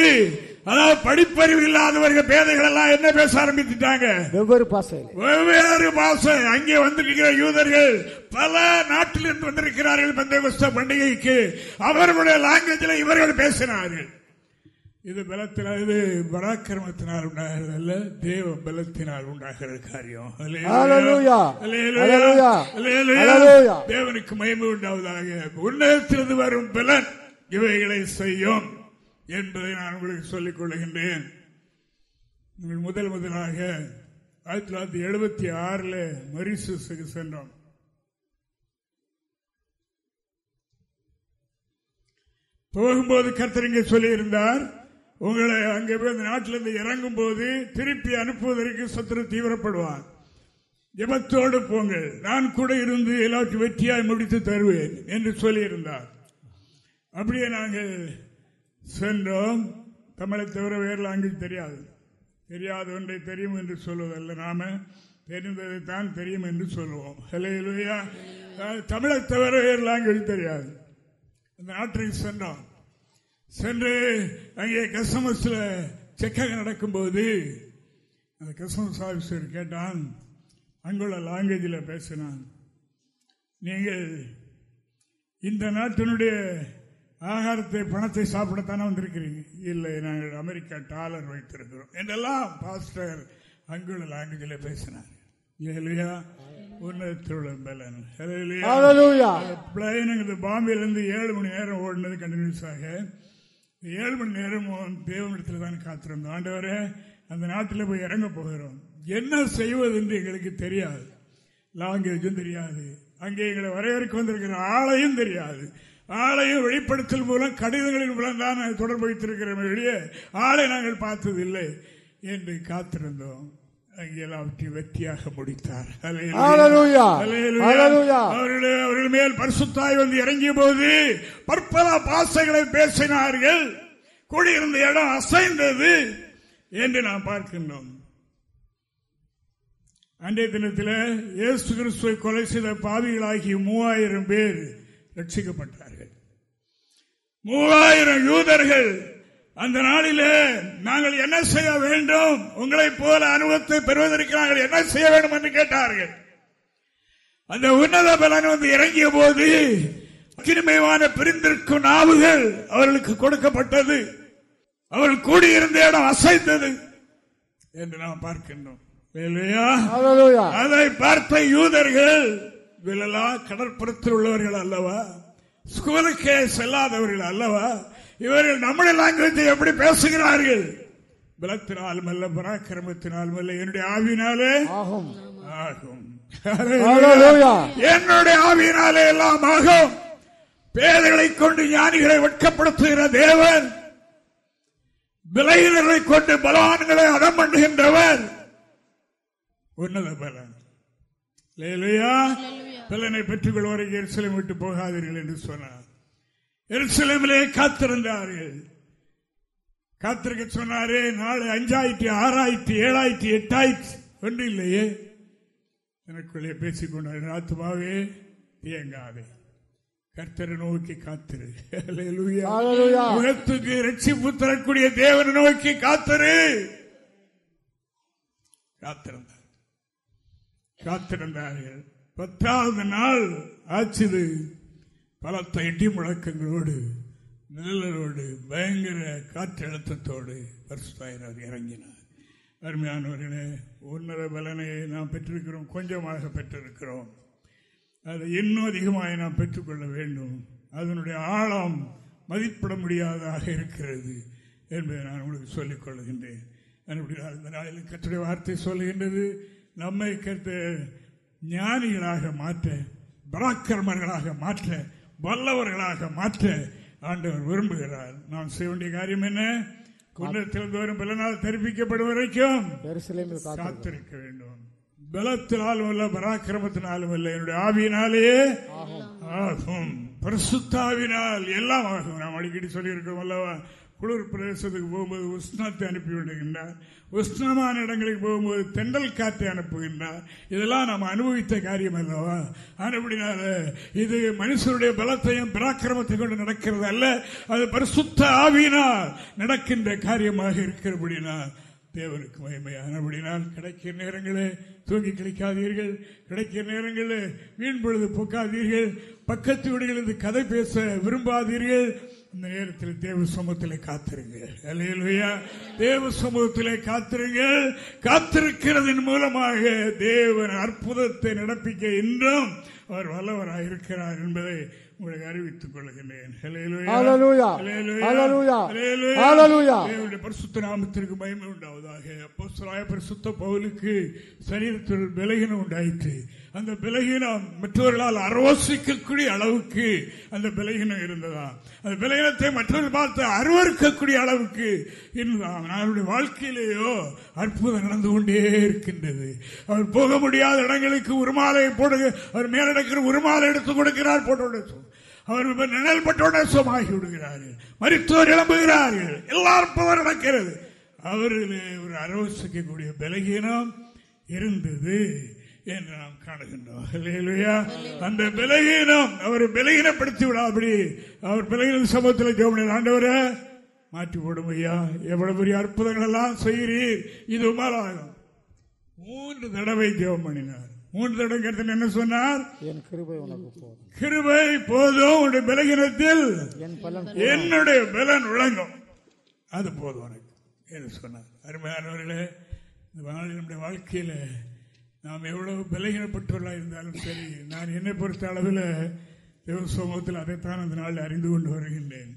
அதாவது படிப்பறிவு இல்லாதவர்கள் பேதைகள் எல்லாம் என்ன பேச ஆரம்பிச்சுட்டாங்க வெவ்வேறு பாசையிலே வெவ்வேறு பாசை அங்கே வந்திருக்கிற யூதர்கள் பல நாட்டிலிருந்து வந்திருக்கிறார்கள் பந்தேகஸ்த பண்டிகைக்கு. அவர்களுடைய லாங்குவேஜில் இவர்கள் பேசினார்கள். இது பலத்தினால் இது பராக்கிரமத்தினால் உண்டாகிறது அல்ல தேவ பலத்தினால் உண்டாகிற காரியம். தேவனுக்கு மகிமை உண்டாவதாக. உன்னதத்திலிருந்து வரும் பலன் இவைகளை செய்யும் என்பதை நான் உங்களுக்கு சொல்லிக் கொள்ளுகின்றேன் நீங்கள் முதல் முதலாக ஆயிரத்தி தொள்ளாயிரத்தி எழுபத்தி ஆறுல மரிசஸுக்கு சென்றோம். போகும்போது கர்த்தர் இங்கே சொல்லியிருந்தார் உங்களை அங்கே போய் அந்த நாட்டிலிருந்து இறங்கும் போது திருப்பி அனுப்புவதற்கு சத்துரு தீவிரப்படுவார். ஜபத்தோடு போங்கள். நான் கூட இருந்து எல்லாத்தையும் வெற்றியாய் முடித்து தருவேன் என்று சொல்லியிருந்தார். அப்படியே நாங்கள் சென்றோம். தமிழை தவிர வேறு லாங்குவேஜ் தெரியாது. தெரியாத ஒன்றை தெரியும் என்று சொல்வதல்ல நாம. தெரிந்ததை தான் தெரியும் என்று சொல்லுவோம் ஹலோ தமிழை தவிர வேறு லாங்குவேஜ் தெரியாது. அந்த நாட்டுக்கு சென்றோம். சென்று அங்கே கஸ்டமர்ஸ்ல செக்காக நடக்கும்போது அந்த கஸ்டமர்ஸ் ஆஃபீஸர் கேட்டான் அங்குள்ள லாங்குவேஜில் பேசினான். நீங்கள் இந்த நாட்டினுடைய ஆகாரத்தை பணத்தை சாப்பிடத்தானே வந்திருக்கிறீங்க? இல்லை நாங்கள் அமெரிக்கா டாலர் வைத்திருக்கிறோம். என்றெல்லாம் பாஸ்டர் அங்குள்ள லாங்குவேஜில் பேசினார். இல்லையா உன்னதத்துள்ள எங்களுக்கு பாம்பேலேருந்து ஏழு மணி நேரம் ஓடினது கண்டினியூஸாக ஏழு மணி நேரம் தேவனிடத்தில் தான் காத்திருந்தோம் ஆண்டவரே அந்த நாட்டில் போய் இறங்க போகிறோம். என்ன செய்வது என்று எங்களுக்கு தெரியாது. லாங்குவேஜும் தெரியாது. அங்கே எங்களை வரையறுக்க வந்திருக்கிற ஆளையும் தெரியாது. ஆளையும் வெளிப்படுத்தல் மூலம் கடிதங்களின் மூலம் தான் தொடர்பு வைத்திருக்கிறோம் வெளியே ஆளை நாங்கள் பார்த்ததில்லை என்று காத்திருந்தோம். எல்லாவற்றையும் வெற்றியாக முடித்தார். அவர்கள் அவர்கள் மேல் பரிசுத்தாய் வந்து இறங்கிய போது பற்பல பாசைகளை பேசினார்கள் கூடியிருந்த இடம் அசைந்தது என்று நாம் பார்க்கின்றோம் அன்றைய தினத்தில் இயேசு கிறிஸ்துவை கொலை செய்த பாவிகளாகிய மூவாயிரம் பேர் ரட்சிக்கப்பட்டார்கள் மூவாயிரம் யூதர்கள் அந்த நாளிலே நாங்கள் என்ன செய்ய வேண்டும்? உங்களைப் போல அனுபவத்தை பெறுவதற்கு நாங்கள் என்ன செய்ய வேண்டும் என்று கேட்டார்கள். அந்த உன்னத பலன் வந்து இறங்கிய போது கிருமையான பிரிந்திருக்கும் நாவுகள் அவர்களுக்கு கொடுக்கப்பட்டது. அவர்கள் கூடியிருந்த இடம் அசைத்தது என்று நாம் பார்க்கின்றோம். அதை பார்த்த யூதர்கள் இவர்களெல்லாம் கடற்புறத்தில் உள்ளவர்கள் அல்லவா? ஸ்கூலுக்கே செல்லாதவர்கள் அல்லவா? இவர்கள் நம்முடைய லாங்குவேஜை எப்படி பேசுகிறார்கள்? பலத்தினாலும் அல்ல பராக்கிரமத்தினாலும் அல்ல என்னுடைய ஆவினாலே ஆகும். என்னுடைய ஆவியினாலே எல்லாம் ஆகும். பேதைகளை கொண்டு ஞானிகளை வெட்கப்படுத்துகிற தேவன் விலையினர்களை கொண்டு பலவான்களை அடம் பண்ணுகின்றவர். உன்னத பலன். லேலுயா பலனை பெற்றுக் கொள்வரை விட்டு போகாதீர்கள் என்று சொன்னார். எருசலேமிலே காத்திருந்தார்கள். காத்திருக்க சொன்னாரே நாளை அஞ்சாயிரத்தி ஆறாயிரத்தி ஏழாயிரத்தி எட்டாயிரத்தி ஒன்று இல்லையே? எனக்குள்ளே பேசிக் கொண்டார் ஆத்மாவே இயங்காதே. கர்த்தரை நோக்கி காத்திரு. உலகத்துக்கு ரட்சிப்பு தரக்கூடிய தேவனை நோக்கி காத்திரு. காத்திருந்தார். காத்திருந்தார்கள். பத்தாவது நாள் ஆச்சுது. பலத்த இடி முழக்கங்களோடு நிழலோடு பயங்கர காற்றழுத்தத்தோடு பரிசுத்தாயினர் இறங்கினார். அருமையானவர்களே உன்னத பலனை நாம் பெற்றிருக்கிறோம் கொஞ்சமாக பெற்றிருக்கிறோம். அதை இன்னும் அதிகமாக நாம் பெற்றுக்கொள்ள வேண்டும். அதனுடைய ஆழம் மதிப்பிட முடியாததாக இருக்கிறது என்பதை நான் உங்களுக்கு சொல்லிக் கொள்கின்றேன். இந்த நாளில் கற்றுடைய வார்த்தை சொல்லுகின்றது நம்மை கற்று ஞானிகளாக மாற்ற பராக்கிரமர்களாக மாற்ற வல்லவர்களாக மாற்ற ஆண்டவர் விரும்புகிறார். நாம் செய்ய வேண்டிய காரியம் என்ன? குன்றத்தில் தோறும் பல நாள் தெரிவிக்கப்படும் வரைக்கும் காத்திருக்க வேண்டும். பலத்தினாலும் அல்ல பராக்கிரமத்தினாலும் அல்ல என்னுடைய ஆவியினாலேயே ஆகும். பரிசுத்தாவினால் எல்லாம் ஆகும். நாம் அடிக்கடி சொல்லியிருக்கோம் அல்லவா? குளிர் பிரதேசத்துக்கு போகும்போது உஷ்ணத்தை அனுப்பி விடுகின்றார் உஷ்ணமான இடங்களுக்கு போகும்போது தெண்டல் காற்றை அனுப்புகின்றார். இதெல்லாம் நாம் அனுபவித்த காரியம் அல்லவா? அப்படினால இது மனுஷருடைய பலத்தையும் பராக்கிரமத்தை கொண்டு நடக்கிறது அல்ல. அது பரிசுத்த ஆவினால் நடக்கின்ற காரியமாக இருக்கிறபடினால் தேவனுக்கு மகிமையானபடினால் கிடைக்கிற நேரங்களே தூங்கி கிடைக்காதீர்கள். கிடைக்கிற நேரங்களில் வீண் பொழுது போக்காதீர்கள். பக்கத்து வீடுகளில் கதை பேச விரும்பாதீர்கள். இந்த நேரத்தில் தேவ சமூகத்தில் காத்திருங்கள். தேவ சமூகத்திலே காத்திருங்கள். காத்திருக்கிறதன் மூலமாக தேவன் அற்புதத்தை நடப்பிக்க இன்றும் அவர் வல்லவராக இருக்கிறார் என்பதை உங்களுக்கு அறிவித்துக் கொள்கின்றேன் பரிசுத்த நாமத்திற்கு மயமே உண்டாவதாக. அப்போ பரிசுத்த பவுலுக்கு சரீரத்தில் விலகினம் உண்டாயிற்று. அந்த பலகீனம் மற்றவர்களால் அரோசிக்கக்கூடிய அளவுக்கு அந்த பலகீனம் இருந்ததா? அந்த பலகீனத்தை மற்றவர்கள் பார்த்து அருவறுக்கக்கூடிய அளவுக்கு இருந்ததாம். அவருடைய வாழ்க்கையிலேயோ அற்புதம் நடந்து கொண்டே இருக்கின்றது. அவர் போக முடியாத இடங்களுக்கு உருமாலை போடு அவர் மேலடக்கிற உருமாலை எடுத்து கொடுக்கிறார் போட்டு அவர் நிழல் பட்டோட சுகமாகி விடுகிறார்கள் மருத்துவர் இளம்புகிறார்கள் எல்லாரும் நடக்கிறது. அவர்களே ஒரு அரோசிக்கக்கூடிய பலகீனம் இருந்தது. என்று நாம் காணுகின்றோம். அந்த பலகீனம் அவர் பலகீனப்படுத்தி விடாபடி அவர் பலகீன சமூகத்தில் ஜோமனில் ஆண்டவர மாற்றி போடும் ஐயா. எவ்வளவு பெரிய அற்புதங்கள் எல்லாம் செய்கிறீர். இது உமாலாகும் மூன்று தடவை ஜெபம் பண்ணினார். மூன்று தடவை என்ன சொன்னார்? என் கிருபை உனக்கு போதும். கிருபை போதும். உன்னுடைய பலகீனத்தில் என்னுடைய பலன் விளங்கும். அது போதும் உனக்கு என்று சொன்னார். அருமையானவர்களே இந்த நம்முடைய வாழ்க்கையில நாம் எவ்வளவு பலகீனப்பட்டவர்களாக இருந்தாலும் சரி நான் என்னை பொறுத்த அளவில் தேவசோமத்தில் சமூகத்தில் அதைத்தான் அந்த நாளில் அறிந்து கொண்டு வருகின்றேன்.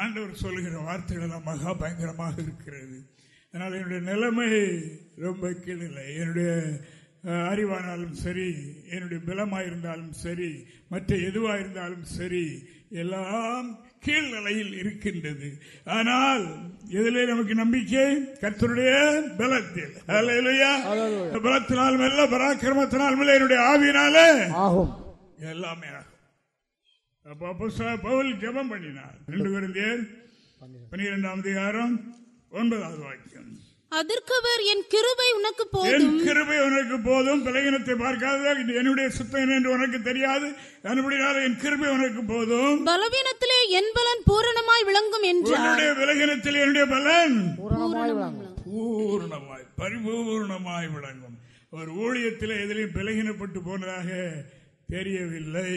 ஆண்டவர் சொல்லுகிற வார்த்தைகள் எல்லாம் மகா பயங்கரமாக இருக்கிறது. அதனால் என்னுடைய நிலைமை ரொம்ப கீழில்லை என்னுடைய அறிவானாலும் சரி என்னுடைய பலமாக இருந்தாலும் சரி மற்ற எதுவாக இருந்தாலும் சரி எல்லாம் கீழ்நிலையில் இருக்கின்றது. ஆனால் எதிலே நமக்கு நம்பிக்கை கர்த்தருடைய பலத்தில். பலத்தினால் மெல்ல பராக்கிரமத்தினால் மெல்ல என்னுடைய ஆவியினாலே ஆகும். எல்லாமே ஆகும். அப்போ பவுல் ஜபம் பண்ணினார். ரெண்டு பேரும் பன்னிரெண்டாம் அதிகாரம் ஒன்பதாவது வாக்கியம். அதற்கு அவர் என் கிருபை உனக்கு போதும். கிருபை உனக்கு போதும். பலகீனத்தை பார்க்காத என்னுடைய சுத்தம் என்று உனக்கு தெரியாது. அதுபடியால் என் கிருபை உனக்கு போதும். பலவீனத்திலே என் பலன் பூரணமாய் விளங்கும் என்று விலகினத்தில் என்னுடைய பலன்? பூர்ணமாய் பரிபூர்ணமாய் விளங்கும். அவர் ஊழியத்தில் எதிலையும் பலகீனப்பட்டு போனதாக தெரியவில்லை.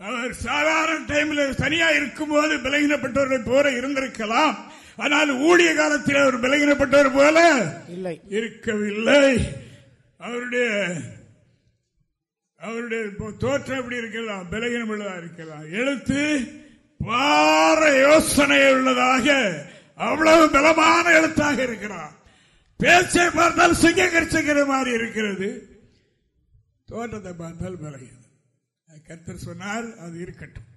அவர் சாதாரண டைம்ல தனியா இருக்கும் போது பலகீனப்பட்டவர்களை போல இருந்திருக்கலாம். ஆனால் ஊழிய காலத்தில் அவர் விலகினப்பட்டவர் போல இல்லை. இருக்கவில்லை. அவருடைய அவருடைய தோற்றம் எப்படி இருக்கலாம்? பலகீனம் உள்ளதா இருக்கலாம்? எழுத்து பார யோசனை உள்ளதாக அவ்வளவு பலமான எழுத்தாக இருக்கிறார். பேச்சை பார்த்தால் சிங்க மாதிரி இருக்கிறது. தோற்றத்தை பார்த்தால் பலகீனம் கர்த்தர் சொன்னார் அது இருக்கட்டும்.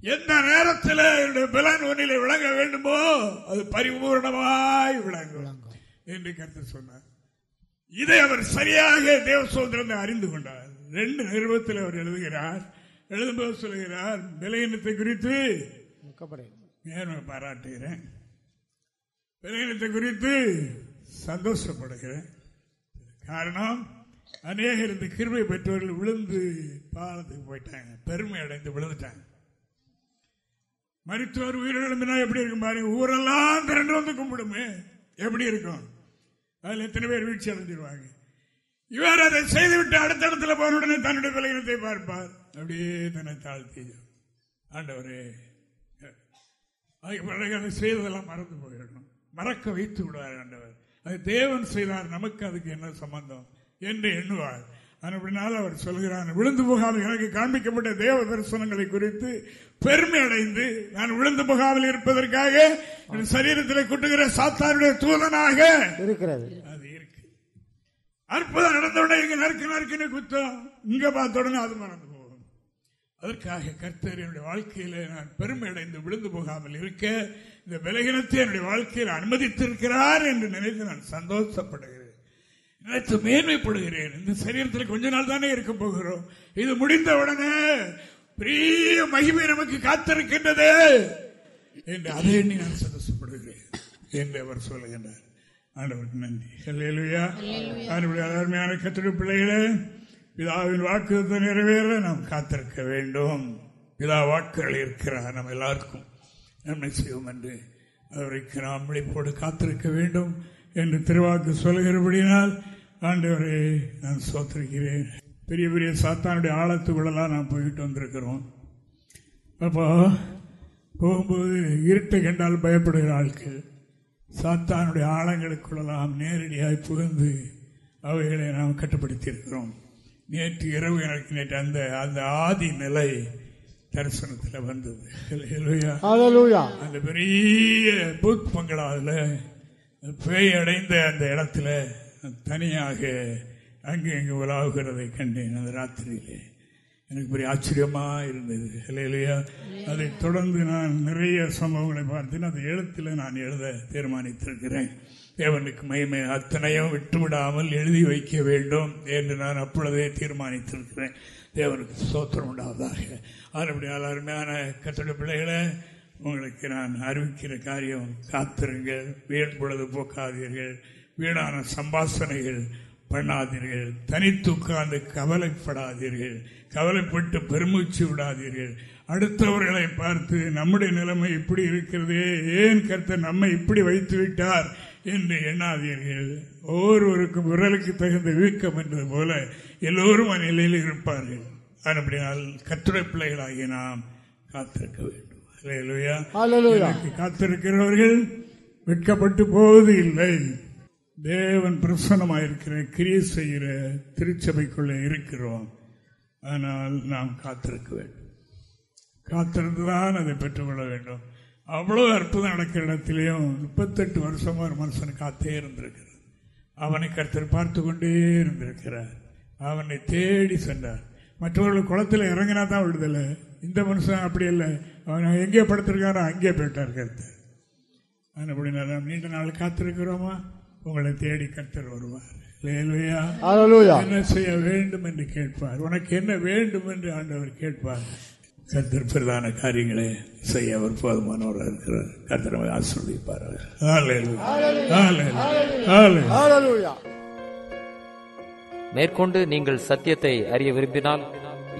எந்த நேரத்தில் என்னுடைய பலன் ஒன்றிலே விளங்க வேண்டுமோ அது பரிபூர்ணமாய் விளங்கும் என்று கருத்து சொன்னார். இதை அவர் சரியாக தேவ அறிந்து கொண்டார். ரெண்டு நிறுவத்தில் அவர் எழுதுகிறார் எழுதும்போது சொல்லுகிறார் விலையினத்தை குறித்து பாராட்டுகிறேன். விலையினத்தை குறித்து சந்தோஷப்படுகிறேன். காரணம் அநேகர் இந்த கிருமை பெற்றவர்கள் விழுந்து பாலத்துக்கு போயிட்டாங்க. பெருமை அடைந்து விழுந்துட்டாங்க. மருத்துவர் உயிரிழந்தா எப்படி இருக்கும் பாருங்க. ஊரெல்லாம் திரண்டு வந்து கும்பிடுமே. எப்படி இருக்கும்? அதுல எத்தனை பேர் வீழ்ச்சி அடைஞ்சிருவாங்க? இவர் அதை செய்துவிட்டு அடுத்த இடத்துல போன உடனே தன்னுடைய விலகினத்தை பார்ப்பார். அப்படியே தன்னை தாழ்த்தி. ஆண்டவரே அதை செய்ததெல்லாம் மறந்து போயிடணும். மறக்க வைத்து விடுவார் ஆண்டவர். அது தேவன் செய்தார் நமக்கு அதுக்கு என்ன சம்பந்தம் என்று எண்ணுவார். அப்படினால அவர் சொல்கிறார் விழுந்து போகாமல் எனக்கு காண்பிக்கப்பட்ட தேவ தரிசனங்களை குறித்து பெருமை அடைந்து நான் விழுந்து போகாமல் இருப்பதற்காக சரீரத்தில் குட்டுகிற சாத்தாருடைய தூதனாக இருக்கிறது. அற்புதம் நடந்த அற்புதம் நடந்தவுடனே இங்க நறுக்கு நறுக்குன்னு குத்தம். இங்க பார்த்த உடனே அது மறந்து போகும். அதற்காக கர்த்தர் என்னுடைய வாழ்க்கையில நான் பெருமை அடைந்து விழுந்து போகாமல் இருக்க இந்த விலகினத்தை என்னுடைய வாழ்க்கையில் அனுமதித்திருக்கிறார் என்று நினைத்து நான் சந்தோஷப்படுகிறேன். நினைத்து மேன்மைப்படுகிறேன். இந்த சரீரத்தில் கொஞ்ச நாள் தானே இருக்க போகிறோம். இது முடிந்த உடனே பெரிய மகிமை நமக்கு காத்திருக்கின்றது என்று அதை எண்ணி நான் சந்தோஷப்படுகிறேன் என்று அவர் சொல்லுகின்றார். ஆண்டவருக்கு நன்றி. அல்லேலூயா ஆண்டவருடைய அருமையான கத்திர பிள்ளைகளே பிதாவின் வாக்குறுதி நிறைவேற நாம் காத்திருக்க வேண்டும். பிதா வாக்குகள் இருக்கிறார் நம்ம எல்லாருக்கும். நன்மை செய்வோம் என்று அவருக்கு நாம் விழிப்போடு காத்திருக்க வேண்டும் என்று திருவாக்கு சொல்கிறபடியினால் ஆண்டவரை நான் சோத்திருக்கிறேன். பெரிய பெரிய சாத்தானுடைய ஆழத்துக்குள்ளெல்லாம் நான் போயிட்டு வந்திருக்கிறோம். அப்போ போகும்போது இருட்டை கண்டால் பயப்படுகிற ஆட்கள். சாத்தானுடைய ஆழங்களுக்குள்ளெல்லாம் நேரடியாக புகுந்து அவைகளை நாம் கட்டுப்படுத்தியிருக்கிறோம். நேற்று இரவு எனக்கு நேற்று அந்த அந்த ஆதி நிலை தரிசனத்தில் வந்தது. அந்த பெரிய பூத் பங்களாவில் பேய் அடைந்த அந்த இடத்துல தனியாக அங்கு இங்கு உலாவுகிறதை கண்டேன் அந்த ராத்திரியிலே. எனக்கு பெரிய ஆச்சரியமா இருந்தது. இல்லையா அதை தொடர்ந்து நான் நிறைய சம்பவங்களை பார்த்தேன். அந்த எழுத்தில் நான் எழுத தீர்மானித்திருக்கிறேன். தேவனுக்கு மகிமை அத்தனையும் விட்டுவிடாமல் எழுதி வைக்க வேண்டும் என்று நான் அப்பொழுதே தீர்மானித்திருக்கிறேன். தேவனுக்கு ஸ்தோத்திரம் உண்டாவதாக. அதுபடியால் அருமையான கத்தோட பிள்ளைகளை உங்களுக்கு நான் அறிவிக்கிற காரியம் காத்திருங்கள் வீண் பொழுது போக்காதீர்கள் வீணான சம்பாசனைகள் பண்ணாதீர்கள் தனித்து உட்கார்ந்து கவலைப்படாதீர்கள். கவலைப்பட்டு பெருமூச்சு விடாதீர்கள். அடுத்தவர்களை பார்த்து நம்முடைய நிலைமை இப்படி இருக்கிறதே. ஏன் கர்த்தர் நம்மை இப்படி வைத்து விட்டார் என்று எண்ணாதீர்கள். ஒவ்வொருவருக்கும் விரலுக்கு தகுந்த வீக்கம் என்பது போல எல்லோரும் அந்நிலையில் இருப்பார்கள். அப்படினால் கத்துரை பிள்ளைகளாகிய நாம் காத்திருக்க வேண்டும். காத்திருக்கிறவர்கள் வெட்கப்பட்டு போவது இல்லை. தேவன் பிரசன்னமாயிருக்கிற கிரியை செய்கிற திருச்சபைக்குள்ளே இருக்கிறோம். அதனால் நாம் காத்திருக்க வேண்டும். காத்திருந்துதான் அதை பெற்றுக்கொள்ள வேண்டும். அவ்வளவு அற்புதம் நடக்கிற இடத்துலையும் முப்பத்தெட்டு வருஷமா ஒரு மனுஷன் காத்தே இருந்திருக்கிறார். அவனை கருத்தர் பார்த்து கொண்டே இருந்திருக்கிறார். அவனை தேடி சென்றார். மற்றவர்கள் குளத்தில் இறங்கினா தான் விடுதலை. இந்த மனுஷன் அப்படி இல்லை. அவன் எங்கே படுத்திருக்காரோ அங்கே போயிட்டார் கருத்தர். அப்படின்னா நீண்ட நாள் காத்திருக்கிறோமா? உங்களை தேடி கருத்தர் வருவார். என்ன செய்ய வேண்டும் என்று கேட்பார். உனக்கு என்ன வேண்டும் என்று ஆண்டவர் கேட்பார். கர்த்தர் பிரதான காரியங்களை செய்ய அவர் போதுமானவராக இருக்கிறார். கர்த்தர் ஆசிர்வதிப்பார் மேற்கொண்டு நீங்கள் சத்தியத்தை அறிய விரும்பினால்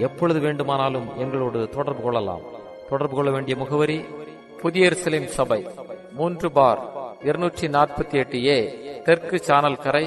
எப்பொழுது வேண்டுமானாலும் எங்களோடு தொடர்பு கொள்ளலாம். தொடர்பு கொள்ள வேண்டிய முகவரி புதிய எருசலேம் சபை மூன்று பார் இருநூற்றி நாற்பத்தி எட்டு ஏ தெற்கு சானல் கரை